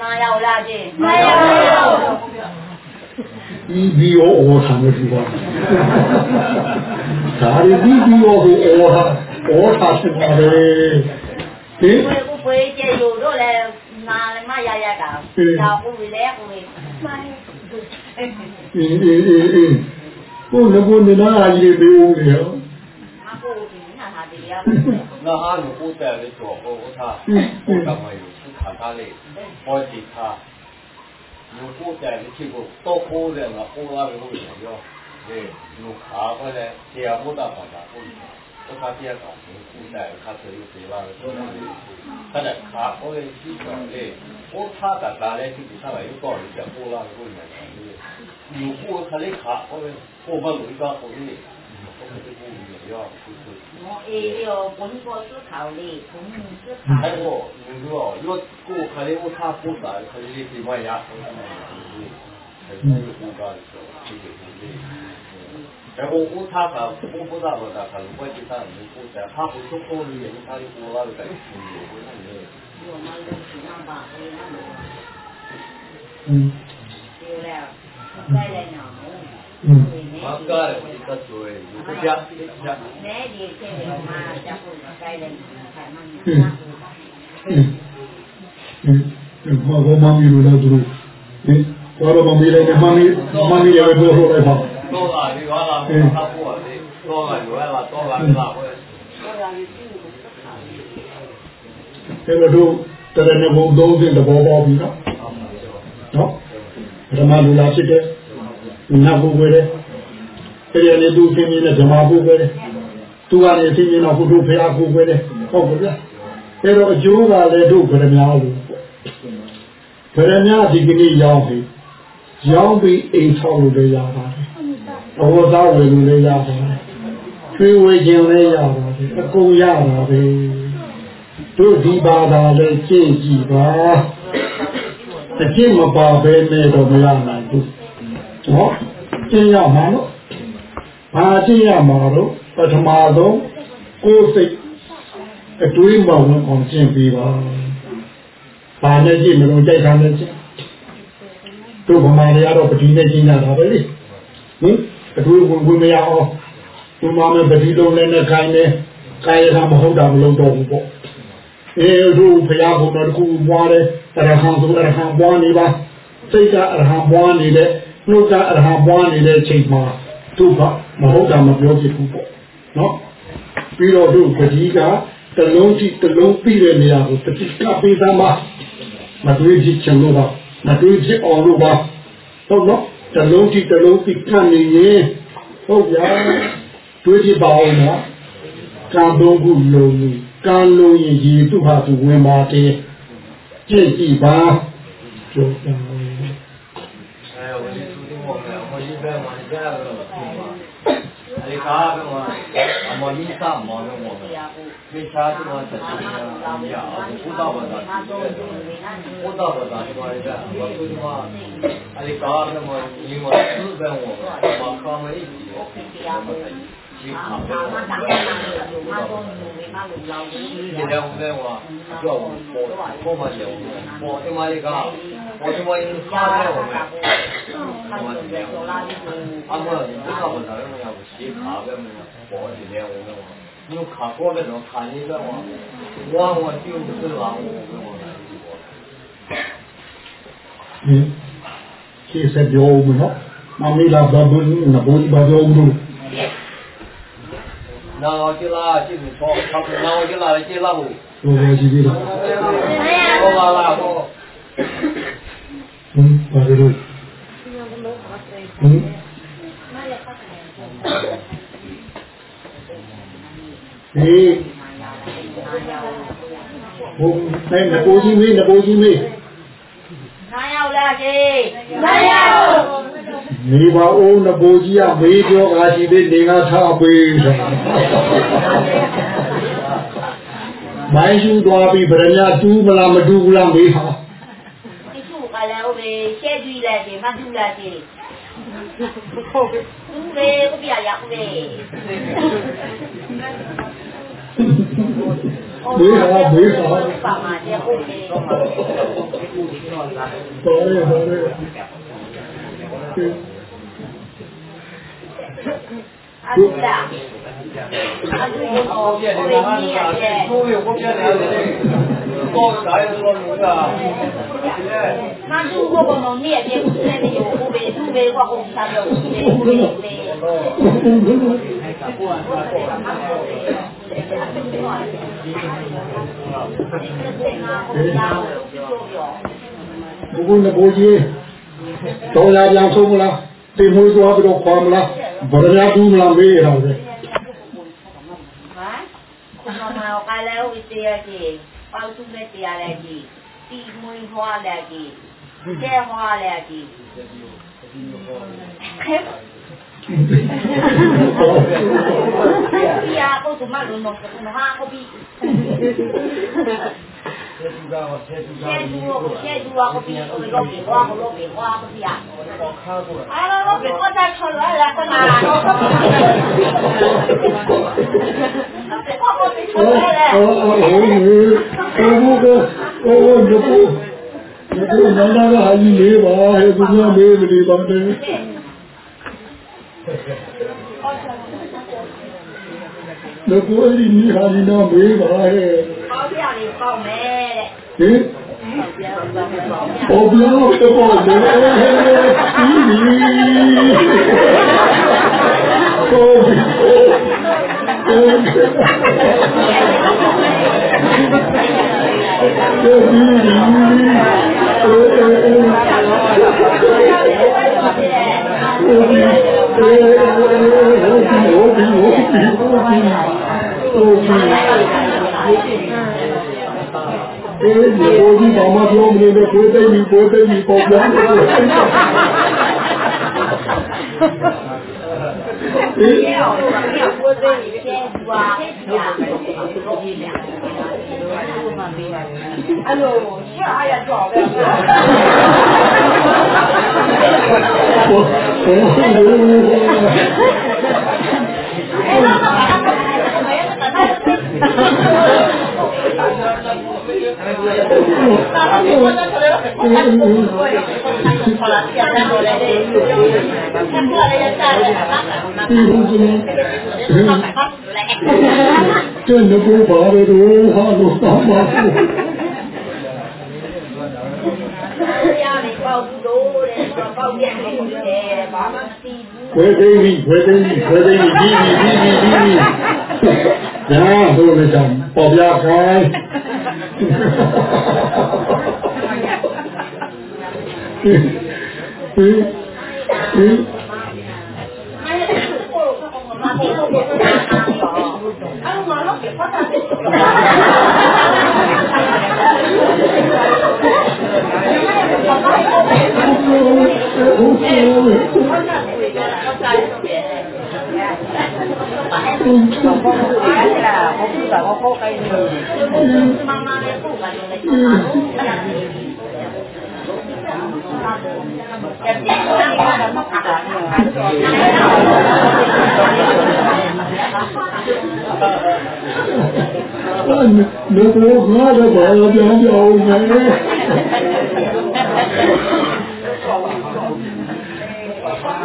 Speaker 3: နာရောက်လာခြင်းနာရောက်လာ
Speaker 2: ဒီဘီယောအော်ထားနေပြီပါဒါရီဒီဘီယောကိုအော်ထားအော်ထားစပါတယ်ဟင်
Speaker 3: ကိုကိုဖွေးကျယူတော့လေနာလည်းမရရတာဒါကိုလေကိုလေမိုင်း
Speaker 2: အင်းအင်းအင်းအင်းကိုလည်းကိုနေနာအကြီးမေးဦးလေရော
Speaker 3: အခုဒီ 要。
Speaker 1: 那阿鲁布在的左后，他我刚刚有去看他的，我给他，鲁布在的去过，到后来了，后来有人要，哎，有卡过来，这样不大好打不赢。我他第二场没顾在，他只有十万多那里，他的卡过来去转嘞，我他打打嘞，就他来又搞一下后来有人来，有过他的卡过来，后面有一个后面。我哎哟，本科是
Speaker 3: 考的，本科是考的。
Speaker 1: 嗯。哎
Speaker 3: 我，
Speaker 1: 你说，我过肯定我差不少，肯定起码也。嗯。肯定有更高的，肯定高的。哎我我差不，我不差不差，反正关键他没过，他不中，我这人他就过
Speaker 3: 来了，肯定的。过
Speaker 2: 来，嗯。
Speaker 3: 又了，又来
Speaker 1: 了。Makar kasuwe kerja. Nah di sini rumah jauh pakai dan
Speaker 3: sama. Mau mami dulu dulu. Kalau mami lagi mami mami ya itu orang apa? Tola di
Speaker 2: mana? Apa di? Tola di mana? Tola di mana? Kalau tu terus ni bau bau ni dah bau bau ni kan? No? Ramai dulu asyik. နတ်ပုဂ္ဂို
Speaker 1: လ်တဲ့တ
Speaker 2: ရားလေသူသိမြင်တဲ့ဓမ္မပုဂ္ဂိုလ်တဲ့သူကလည်းသိမြင်တော့ဘုဒ္ဓဖရာပုဂ္ဂိုလ်တဲ့ဟုတ်ကဲ့အဲ့တော့အကျိုးကလည်းတို့ဗရမ ्या လို့ဗရမ ्या ဒီကနေ့ရောက်ပြီရောက်ပြီအိမ်ဆောင်လို့လည်းရပါတယ်ဘဝသားဝင်လို့လည်းရပါတယ်ကျွေးဝေခြင်းလည်းရပါတယ်အကုန်ရပါပဲတို့ဒီဘာသာလည်းကြည့်ကြည့်ပါအကျင့်မပါဘဲနဲ့တော့မရနိုင် ဘူးဟောကျင့်ရမှာလို့ဘာကျင့်ရမှာတော့ပထမဆုံးကိုယ်စိတ်အတွေးမှဝင်အောင်ကျင့်ပြီးပါဘာနဲ့ကြည့်မလို့ကြိုက်တာနဲ့ကျင့်တို့ဗမာတွေကတော့ပတိနဲ့ကျင့်ကြတာပဲလေဟင်အတွေးဝင်ဝင်မရအောင်ဒီမှာမပတိလုံးနဲ့ခိုင်းနေကာယကမဟုတ်တာမလုပ်တော့ဘူးပေါ့အဲတို့ဘုရားဘုံတော်တခုပွားတယ်အရဟံဆိုအရဟံပွားနေပါစိတ်ကအရဟံပွားနေတဲ့ နှုတ်ကအရဟံပွားနေတဲ့ချိန်မှာသူကမဟုတ်တာမပြောဖြစ်ဘူးပေါ့နော်ပြီးတော့တို့ပတိကတလုံးကြည့်တလုံးပြီးတဲ့နေရာကိုပတိကပေးသမှာမတွေးကြည့်ချင်လို့ပါမတွေးကြည့်အောင်လို့ပါဟုတ်နော်တလုံးကြည့်တလုံးပြီးခံနေရင်ဟုတ်ဗျာတွေးကြည့်ပါဦးနော်ကံသုံးခုလုံးကြီးကံလုံးရင်ဒီသူ့ဟာသူဝင်ပါတယ်ကြည့်ကြည့်ပါပြောပါဦး
Speaker 1: 哎，我 ကားတော့အမော်ကြီးစမော်တော့မော်ဒီချာတော့တတိယရအောင်ဘုဒ္ဓဘာသာဘုဒ္ဓဘာသာဒီမှာရတာဘုရားအလေကားတော့ညီမသူ့ဘယ်ဝင်မှာကောင်းမလေးဒီကိုပြန်ပါဒီကောင်ကမတော်ဘူးမတော်ဘ
Speaker 3: ူးမတော်ဘူးဒီကောင
Speaker 1: ်ကတော့ပေါ်ပေါ်မှလည်းပေါ်တယ်မလေးက စားတယ်ဟောမယ်အမလေးအမလေးဒီကဘာသာလဲမရဘူးရှေးခါပဲမရပေါ်ဒီလေဝင်တော့ညခါပေါ်တဲ့တော့ခါနေတော့ဝါဝါပြုတ်သလားဝါဝါ
Speaker 2: ဟင်ရှေ့ဆက်ပြောဦးမနော်မမေလာဘဘုန်းနဘုန်းဘာပြောဦးလို့
Speaker 1: နာကြလားရှိဘူးပေါ့ဆောက်နာကြလားကြလားဘူး
Speaker 2: ပြောရစီသေးလား
Speaker 1: ဟောပါလားဟော
Speaker 2: ဟင် ဘာလို့ဟင်ဒီဘုံနဲ့နဘိုးကြီးမေးနဘိုးကြီးမေး
Speaker 3: နားရောက်လားကြီးနားရောက်
Speaker 2: နေပါဦးနဘိုးကြီးကမေးပြောကားရှိသေးနေငါထားပေးဆိုတာမိုင်းရှူသွားပြီးဗရမ ्या တူးမလားမတူးဘူးလားမေးဟာ
Speaker 3: ဒီခုကလည်းဟုတ်ပြီ ရှဲကြည့်လိုက်တယ်မတူလားကြီးသူလေကိုပြရအောင်လေ
Speaker 2: မေးဟာမေးဟာ
Speaker 3: ပါမှာတဲ့ဟုတ်လေ
Speaker 2: တော်ရတော်ရ
Speaker 3: အတူလားအတူရော
Speaker 1: ပြည့် တယ်ငါကကိုယ်ကိုပြည့်တယ်ပေါ်တိုင်းတော့လို့လား
Speaker 3: မတူဘောဘောနော်နေ့အပြည့်ကိုဆက်နေကိုပဲသူပဲကွာကိုစားလို့ဒီလိုလေ
Speaker 2: ဘုန်းနဘိုးကြီးတော်ရပြန်ဆုံးမလားတင်မွေးသွားပြီးတော့ခွာမလားဗရမ ्या တူးမလားမေးရအောင်လေ
Speaker 3: ဟာခုနကကလည်းဝိတရားကြီးပေါသူနဲ့တရားလည်းကြီးတီမွေးဟွာလည်းကြီးကျဲဟွာလည်းကြီးခဲပြာကိုသူမလုံးတော့ကနဟာကိုပြီး
Speaker 1: ကျေသူကကျေသူက
Speaker 3: ကျဲသူကိုကျဲသူကိုပြီးကိုလို့ပြီးဟွာကိုလို့ပြီးဟွာကိုပြာ
Speaker 1: တော့ခါကို
Speaker 3: အားလုံးကိုကိုတာချောလာလာကနာတော့ကိုကိုပြီးချော
Speaker 2: အော်
Speaker 3: လာလာ
Speaker 2: အော်အော်ဟိုဟိုဟိုဘုကဟိုဘုကဒီနန္ဒာကဟာကြီးလေးပါဟဲ့ဘုရားမေးမလို့ပါတယ် ငါကိုအဲ့ဒီမိဟာဒီတော့မေးပါရဲ့
Speaker 3: ပေါ့ပြလေးပေါ့မယ်တဲ့
Speaker 2: ဟင်
Speaker 3: ဘောဘလောတော့ပေါ့တယ်
Speaker 2: ဒီဒီဘောဘောဒီဒီဘောဒီဘောဒီဘောဒီဘောဒီ နေနဲ့ကိုယ်သိပြီကိုယ်သိပြီပေါ့ဗျာအေး
Speaker 3: ပြောပြောကိုသိနေတယ် จนกูขอไปดูพ่อหลวง
Speaker 2: พ่อ
Speaker 3: มา
Speaker 2: 回给你，回给你，回给你，
Speaker 3: 滴滴滴滴滴。 တဲ့ပေါ့ပြန်နေတယ်ဘာမှမသိဘူး
Speaker 2: ဝေသိပြီဝေသိ ပြီဝေသိပြီပြီးပြီပြီးပြီပြီး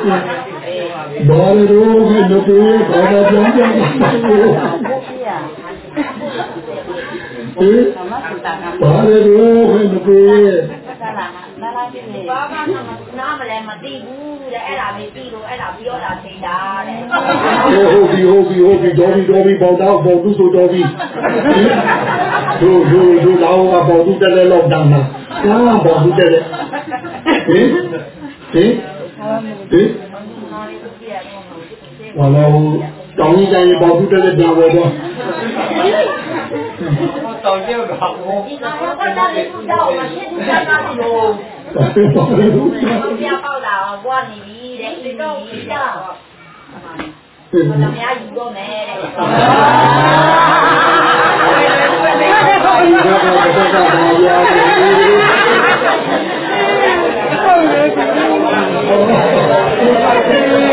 Speaker 2: ပြီ ဘာလို့
Speaker 3: လဲမသိဘာသာပြန်ပြ
Speaker 2: န်ဘာလို့လဲမသိလာလာပြင်းဘာ
Speaker 3: ဘာနားမလဲမသိဘူးတဲ့အဲ့ဒါမသိလို့အဲ့ဒါပြောတာထိတာတဲ့
Speaker 2: ဟုတ်ပြီဟုတ်ပြီဟုတ်ပြီဒေါ်ပြီဒေါ်ပြီပေါ့တော့ပေါ့သူဆိုဒေါ်ပြီဒူဒူဒူတော့ကပေါ့သူတက်လဲတော့တမ်းတာကပေါ့သူတက်လဲဟင်ဟင်ဟင် ဝလာဟိုတောင်းကြီးတိုင်းပေါသူတက်လဲပြန်ပေါ်တော့
Speaker 1: တောင်ကျတော့ဟော
Speaker 3: ဒီကောင်ကတော့လည်းသူ့တော့မရှိဘူးစားတာလို့
Speaker 2: ဘာလို့
Speaker 3: ပြပေါက်လာတော့ဘွားနေပြီတဲ့ဒီတော့ကြာဘယ်လိုများယူတော့မယ်တဲ့
Speaker 2: ဒီကတော့တော့ဘာရဟုတ်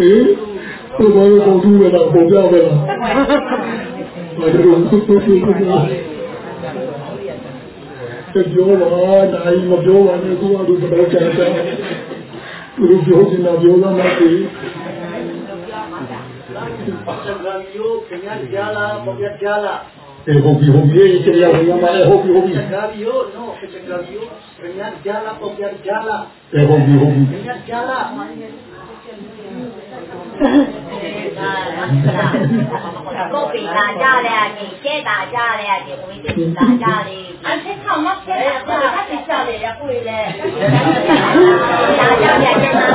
Speaker 2: အေးဘယ်လိုပုံသူလဲတော့ပုံပြောပဲလားမတော်ဘူးတပြောပါနိုင်မပြောပါနဲ့ကိုယ်ကတော့တော့ကြာကြာသူပြောနေတာပြောလာမှသိ
Speaker 8: Pachangamiyo, Kenyat Jala, Popiat Jala.
Speaker 2: အေးဟုတ်ပြီဟုတ်ပြီကျေရရမှာလေဟုတ်ပြီဟုတ်ပြီ
Speaker 8: Pachangamiyo, no, Pachangamiyo, Kenyat Jala, Popiat Jala.
Speaker 2: အေးဟုတ်ပြီဟုတ်ပြီ
Speaker 8: Kenyat Jala.
Speaker 3: ကိုပိတာကြတဲ့အချိန်ကျဲတာကြတဲ့အချိန်ကိုပိတာကြလေအချက်ခေါမကျဲတာကတိကျလေရကိုလေတာကြတဲ့အချိန်မှာ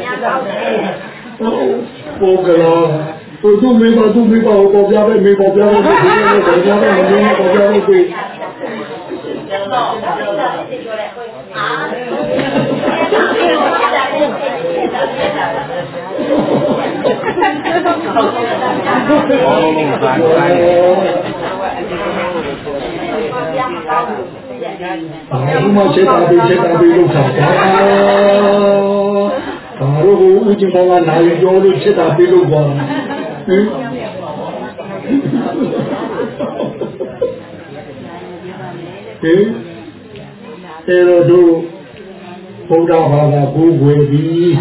Speaker 3: များတော့တယ်
Speaker 2: ပိုကလာသူသူမေပါသူမေပါဟောပေါ်ပြပဲမေပေါ်ပြပဲ မေပေါ်ပြပဲမေပေါ်ပြပဲမေပေါ်ပြပဲ
Speaker 3: တော့တော့ဒီလိုလေအာ
Speaker 2: ဘာလို့မချက်တာပြီးချက်တာပြီးလို့ထားတာဘာလို့ဦးကျင်ဘောကနိုင်ကြောလို့ချက်တာပြီးလို့ပါဟင် ဟင်အဲတော့တို့ဘုရားဘာသာကိုယ်ွယ်ပြီး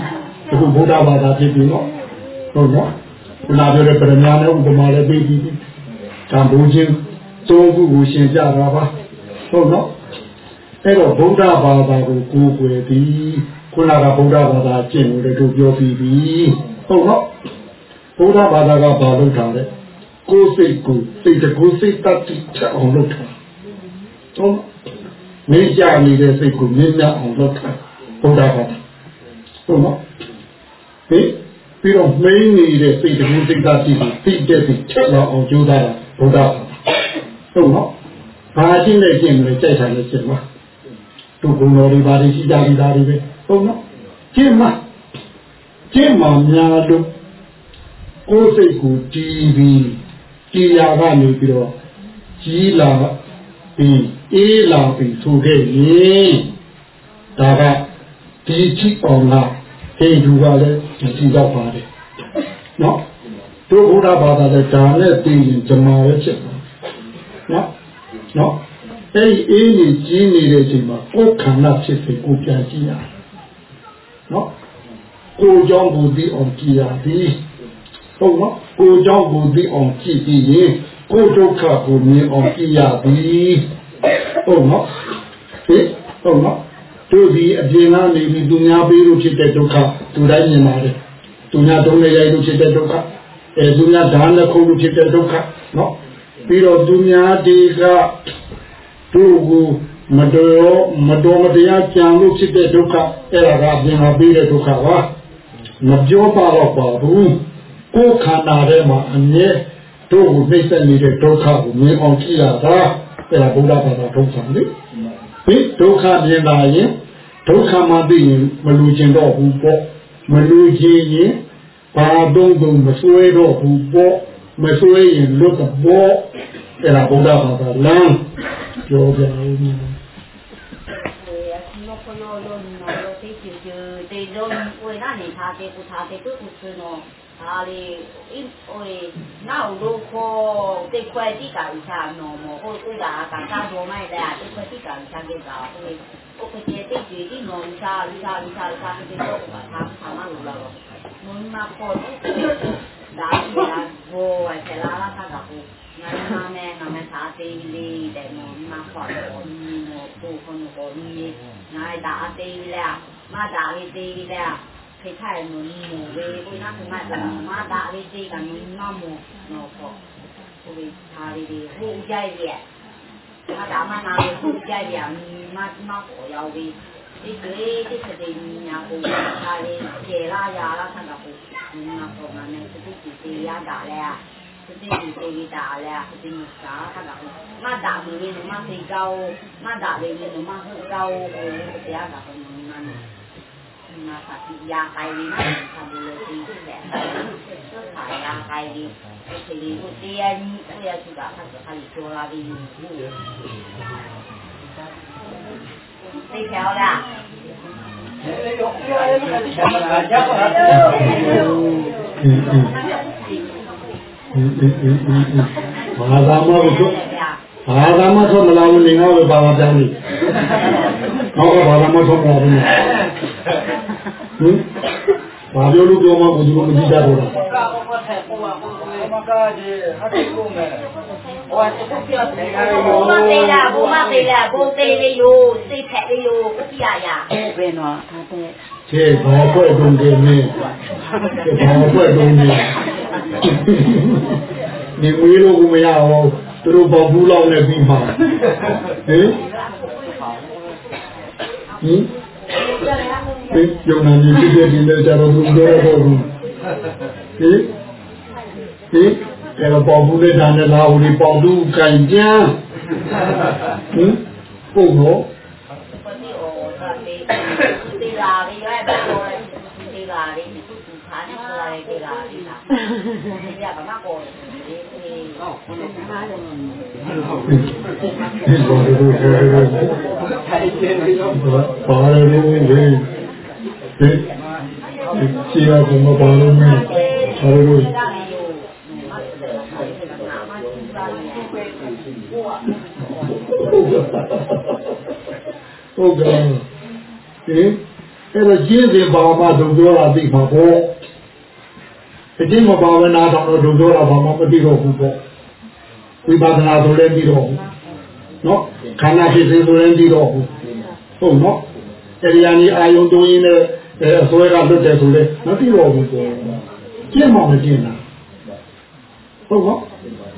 Speaker 2: အခုဘုရားဘာသာဖြစ်ပြီနော်ဟုတ်နော်ခုနပြောတဲ့ပရမညာနဲ့ဥပမာလည်းပြီးပြီကံဘူးချင်းသုံးခုကိုရှင်းပြတာပါဟုတ်နော်အဲ့တော့ဗုဒ္ဓဘာသာကိုကိုယ်ွယ်ပြီးခုနကဗုဒ္ဓဘာသာကျင့်လို့တို့ပြောပြီးပြီဟုတ်နော်ဗုဒ္ဓဘာသာကဘာလုပ်တာလဲကိုယ်စိတ်ကိုစိတ်တကူစိတ်တတ်ချက်အောင်လုပ်တာ ဟုတ်နေကြနေတဲ့စိတ်ကိုမြင်ရအောင်လုပ်တာဗုဒ္ဓဘာသာဟုတ်နော်ဟင်ပြီးတော့မင်းနေတဲ့စိတ်တကူစိတ်တတ်ကိုသိတဲ့စိတ်ချက်အောင်ကြိုးစားတာဗုဒ္ဓဘာသာဟုတ်နော်ဘာရှင်းနေရှင်းမလဲကြိုက်တာလည်းရှင်းပါတို့ဘုံတော်တွေဘာတွေရှိကြပြီးသားတွေပဲဟုတ်နော်ရှင်းမရှင်းမှများလို့ကိုယ်စိတ်ကိုကြည်ပြီးကြည်ရာကနေပြီးတော့ကြီးလာ ပြီးအေးလာပြီးဆိုခဲ့ရင်ဒါကဒီကြည့်အောင်လားဟိန္ဒူကလည်းဒီကြည့်တော့ပါတယ်နော်တို့ဘုရားဘာသာလည်းဒါနဲ့သိရင်ဇမာပဲဖြစ်တယ်နော်နော်အဲ့ဒီအေးကြီးကြီးနေတဲ့အချိန်မှာကိုယ်ခန္ဓာဖြစ်စေကိုပြန်ကြည့်ရနော်ကိုယ်ကြောင့်ကိုသိအောင်ကြည့်ရသည်ဟုတ်နော်ကိုယ်ကြောင့်ကိုသိအောင်ကြည့်ပြီးရင် ကိုယ်ဒုက္ခကိုမြင်အောင်ကြည့်ရသည်ဟုတ်နော်ဟင်ဘဟုတ်နော်တို့ဒီအပြင်ကနေပြီးသူများပေးလို့ဖြစ်တဲ့ဒုက္ခသူတိုင်းမြင်ပါတယ်သူများတုံးနေရိုက်လို့ဖြစ်တဲ့ဒုက္ခအဲသူများဓာတ်နဲ့ခုလို့ဖြစ်တဲ့ဒုက္ခနော်ပြီးတော့သူများဒီကတို့ကိုမတော်မတော်မတရားကြံလို့ဖြစ်တဲ့ဒုက္ခအဲ့ဒါကအပြင်မှာပေးတဲ့ဒုက္ခပါမပြောပါတော့ပါဘူးကိုယ်ခန္ဓာထဲမှာအမြဲ တို့ကိုနှိမ့်ဆက်နေတဲ့ဒုက္ခကိုမြင်အောင်ကြည့်ရတာအဲ့ဒါဘုရားဘာသာထုံးဆောင်လေဟင်ဒုက္ခမြင်လာရင်ဒုက္ခမှသိရင်မလူကျင်တော့ဘူးပေါ့မလူကျင်ရင်ဘာတော့တုံမဆွဲတော့ဘူးပေါ့မဆွဲရင်လွတ်တော့ပေါ့အဲ့ဒါဘုရားဘာသာလမ်းပြောပြဦးမယ်
Speaker 3: no koyo lo no lo te chi ju te lo we na ni tha te ku tha te ku ku su no ha le i oi na lo ko te kwai ti ka ri cha no mo ho ku da ka ka do mai da te kwai ti ka ri cha ke ga oi o ko te te ji ti no ri cha ri cha ri cha ri cha te ko ka tha tha ma lo la lo mo ma ko da ti da bo wa te la la ka ga ku ငါနာနဲ့ငါမသာသေးလေးတဲ့မောမခေါ်တော့ဒီမောကိုခွန်ကိုဒီငါဒါအသေးလေးမဒါလေးသေးလေးဖိ ထိုင်မူမူဝေကိုနာကမတာမဒါလေးသေးကမမမနော်ပေါ့ဟိုဒါလေးဒီဟိုကြိုက်ရဲ့မဒါမနာလေးဟိုကြိုက်ရမမပေါ်ရောက်ပြီးဒီကလေးဒီစတဲ့ညာကိုဒါလေးကျေလာရလာဆန်တော့ကိုမပေါ်မနဲ့စတိစီရတာလေစတိစီစီတာလေစတိမစာခါတော့မတာမင်းမသိကောင်းမတာလေးမမဟုတ်ကောင်းဟိုတရားတာကိုမနာနာ ပါတိယာကိုင်လေးနဲ့ဆံလို့ဒီတဲ့ခါယာကိုင်လေးဒီလေးကိုတရားကြီးကိုရစုတာဖတ်ခါလေးကျော်လာပြီးသိချောလား
Speaker 2: ဘာသာမဟုတ်ဘာသာမဆိုမလာဘူးနေငါ့ကိုဘာသာပြန်နေဟောဘာသာမဆိုမလာဘူး ဟင်ဘာပြောလို့ပြောမှဘုရားမကြည့်ကြတော့လား
Speaker 8: မကားကြီးဟာဒီကုမယ်ဟောတက်ပြတ်နေကြရော
Speaker 3: ဘုမသေးလားဘုမသေးလားဘုသေးလေးယိုစိတ်ဖက်လေးယိုကြည့်ရရ
Speaker 4: ဘယ်တော့ထားတဲ့
Speaker 2: ခြေဘာပွဲတုံးတယ်မင်းဘာပွဲတုံးနေဒီဝေးလို့ကိုမရအောင်သူတို့ဘောဘူးလောက်နဲ့ပြီးမှာဟင်ဟင် ဒီယုံနာကြီးဖြစ်တဲ့ဒီနဲ့ကြတော့ဘူးပြောတော့ဘူးဟင်ဟင်အဲ့တော့ပေါ်ဘူးနဲ့ဒါနဲ့လာဦးဒီပေါ်ဘူးကင်ကြမ်းဟင်ပုံတော့
Speaker 3: ပတိဩသာတေတေလာရီရဲ့ဘယ်လိုလဲတေလာရီ ဒီကုသခါနဲ့ဆိုရတဲ့တေလာရီလားဒီကဘာမှပေါ်တယ်ဒီဒီဟောဘယ်လိုမှာလဲ
Speaker 2: ဒီလိုလိုလို
Speaker 8: ထိုင်နေရော
Speaker 2: ပါရလို့လေဒီစီရကမပါလို့မင်းပါရလို့ဟုတ်ကဲ့ဒီအဲ့တော့ကျင်းစဉ်ပါမှဒုံပြောတာသိမှာပေါ့ အကျင့်မပါဘဲနားထောင်တော့ဒုံပြောတာဘာမှမသိတော့ဘူးပေါ့ဝိပဿနာဆိုလည်းပြီးတော့ဘူးနော်ခန္ဓာဖြစ်စဉ်ဆိုလည်းပြီးတော့ဘူးဟုတ်နော်တရားကြီးအာယုံတွင်းရင်းနဲ့အဲအစွဲကလွတ်တယ်ဆိုလည်းမပြီးတော့ဘူးပေါ့ကျင့်မှမကျင့်တာဟုတ်နော်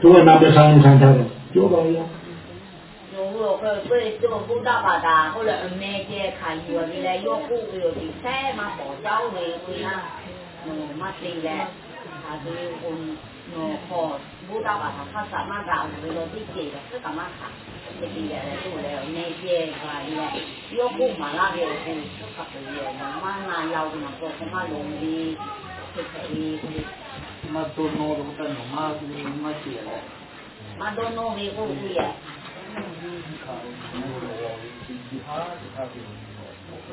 Speaker 2: သူကနာမခံခံထားတော့ပြောပါဦး
Speaker 3: တို့ကဘယ်တော့ဘုဒ္ဓဘာသာဟိုလည်းအမေကျဲ ခိုင်ယူရလေရောပုပြီးတော့ဒီဆဲမှာပေါ်ကြောင်းလေဝင်လာဟိုမသိလဲဒါဒီဟိုနော်ခေါ်ဘုဒ္ဓဘာသာဖတ်စာမကဘယ်လိုသိကြည့်လဲစကမခါသိကြည့်ရတယ်သူလည်းအနေကျဲခိုင်လေရောပုမှာလာတယ်ဟိုစကပ်လေမနာရောက်မှာပေါ့ကမလုံးလေးဖြစ်တယ်ဒီ
Speaker 8: မတူနိုတော့တနမာမချီရ
Speaker 3: မဒိုနိုဝေကိုကြီးရ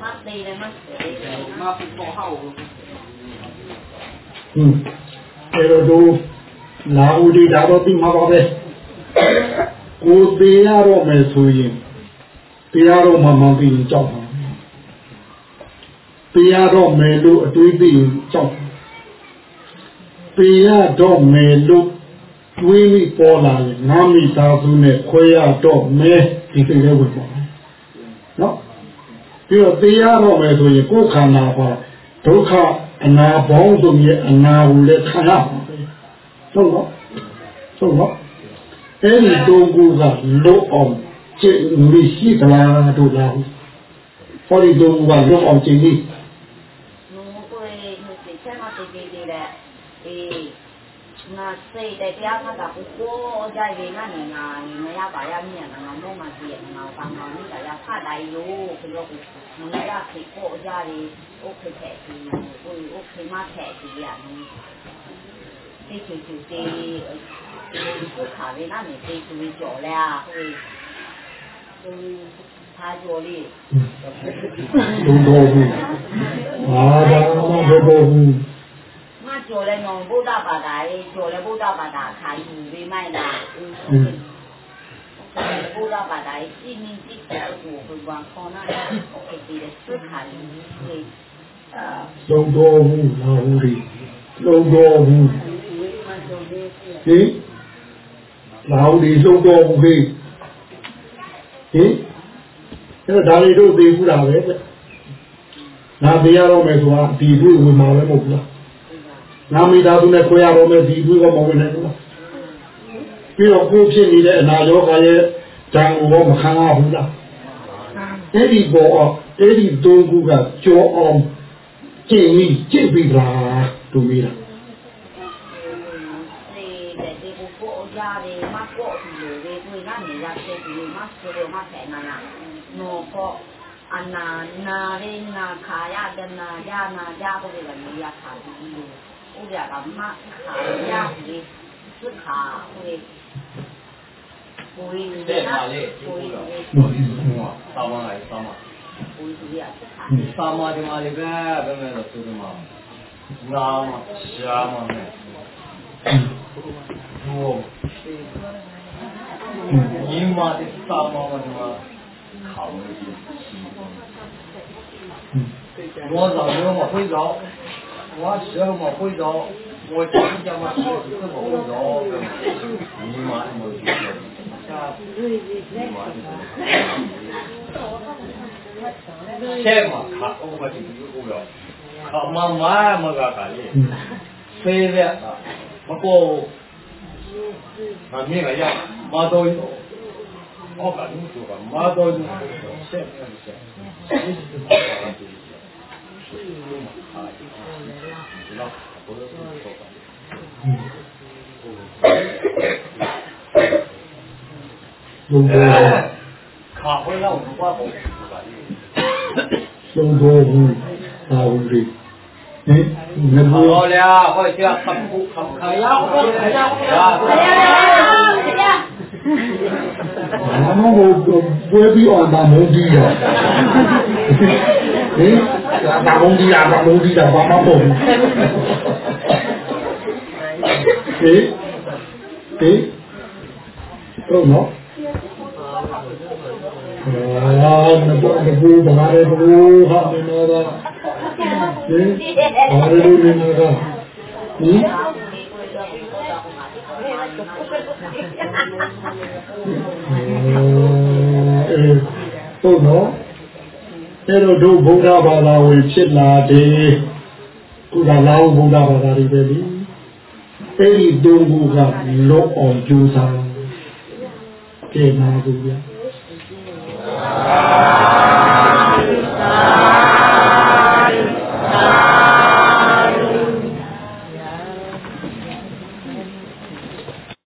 Speaker 3: မသေးတယ်မသေးတယ်
Speaker 8: မဖူပေါ်ဟောက်
Speaker 2: ဟွန်း အဲ့တော့တို့လာဦးဒီဒါတော့ပြီးမှာပါပဲကိုသေးရတော့မယ်ဆိုရင်တရားတော့မှမှန်ပြီးကြောက်ပါတရားတော့မယ်လို့အတွေးပြီးကြောက်တရားတော့မယ်လို့တွေးမိပေါ်လာရင်ငါမိသားစုနဲ့ခွဲရတော့မယ်ဒီစိတ်လေးဝင်ပါနော်ပြီးတော့သိရတော့မယ်ဆိုရင်ကိုယ်ခန္ဓာပါဒုက္ခ အနာပေါင်းစုံရဲ့အနာကိုလည်းခံရမှာပဲဟုတ်တော့ဟုတ်တော့အဲ့ဒီတုံးကူကလွတ်အောင်ကျင့်မှုရှိသလားတို့လားဟောဒီတုံးကူကလွတ်အောင်ကျင့်ပြီး
Speaker 3: 那谁在家他打不过，在为那你啊，你们要把要面啊，弄嘛些，啊，帮忙你大家怕来哟，佢个你们要去过家里，屋企睇住，会屋企妈睇住啊，你条条地，不卡的那你地就会做了，会，会他做哩。
Speaker 2: ဘုံတော်ဘူးအာဒါမှဘုံတော်ဘူး
Speaker 3: ငါ ကျော်လဲငုံဗုဒ္ဓဘာသာရေးကျော်လဲဗုဒ္ဓဘာသာခါယူပြီးမိုက်တာဗုဒ္ဓဘာသာရေးစီမင်းကြီးတဲ့ကိုဘုရားခေါ်နာတဲ့ဒီလက်စွခါယူပြီးအာ
Speaker 2: လုံးတော်မူလာဟူရီလုံးတော်
Speaker 3: မူ
Speaker 2: ဟင်လာဟူရီလုံးတော်မူဟေးဟင်အဲ့တော့ဒါတွေတို့သိဘူးတာပဲတဲ့။ငါတရားတော့မယ်ဆိုတာဒီတွေ့ဝင်မှာပဲမဟုတ်ဘူးလား။ ငါမိသားစုနဲ့ကိုရတော့မယ်ဒီတွေ့ကမဝင်နိုင်ဘူးလားပြီးတော့ကိုဖြစ်နေတဲ့အနာရောဂါရဲ့ဓာတ်ကိုမခံရဘူးလားအဲ့ဒီပေါ်အဲ့ဒီတုံးခုကကြောအောင်ကျင့်ပြီးကျင့်ပြီးလားတို့မိလား
Speaker 3: စေတဲ့ဒီကိုကိုရတယ်မကိုဒီလိုလေးကိုနာနေရတဲ့ဒီမဆိုလို့မထဲနာနာနောကိုအနာနာရင်းနာခါရဒနာရနာရဖို့လည်းနေရခါဒီလိုဥဒရာကမခါရဒီ 乌家干嘛？卡呀
Speaker 1: 会，
Speaker 3: 是
Speaker 1: 卡会，
Speaker 3: 会对哪
Speaker 1: 里？会会。你是什么？沙
Speaker 3: 漠还是沙漠？会
Speaker 1: 对呀，是卡。沙漠的嘛，那边那边的是什么？拉嘛，虾嘛，猪。你妈的沙漠嘛，什么？卡了一。我早就我会搞。واشرب 卡，我把这个不要，卡妈妈也没干，谁的啊？不过，个呀，都有，我感觉就吧，妈都有，谁谁？谁是妈？我来了，
Speaker 2: 你知道，不。嗯。
Speaker 1: 卡回来我们挂
Speaker 2: 红。东哥红，大红的。哎，你。
Speaker 1: 好了，回家喝不喝喝药？回家，回家。
Speaker 2: ဘာမှမဟုတ်ပွဲပြီးအောင်ဗာမုန်းကြီးတော့ဟင်ဗာမုန်းကြီးလားဗာမုန်းကြီးလားဘာမှမဟုတ်ဘူးဟင်ဟင်တော့နော်အာမတော်ဘူးဘာလဲဘူးဟာမင်းတော့ဟင်ဘာလဲလို့နေတော့ဟင်အဲ ဟုတ်နော်အဲ့တော့တို့ဗုဒ္ဓဘာသာဝင်ဖြစ်လာတယ်ခုကလာဘုရားဘာသာတွေပဲလေအဲ့ဒီတုံးခုကလောအောင်ကြိုးစားကဲနာဘူးဗျာသာ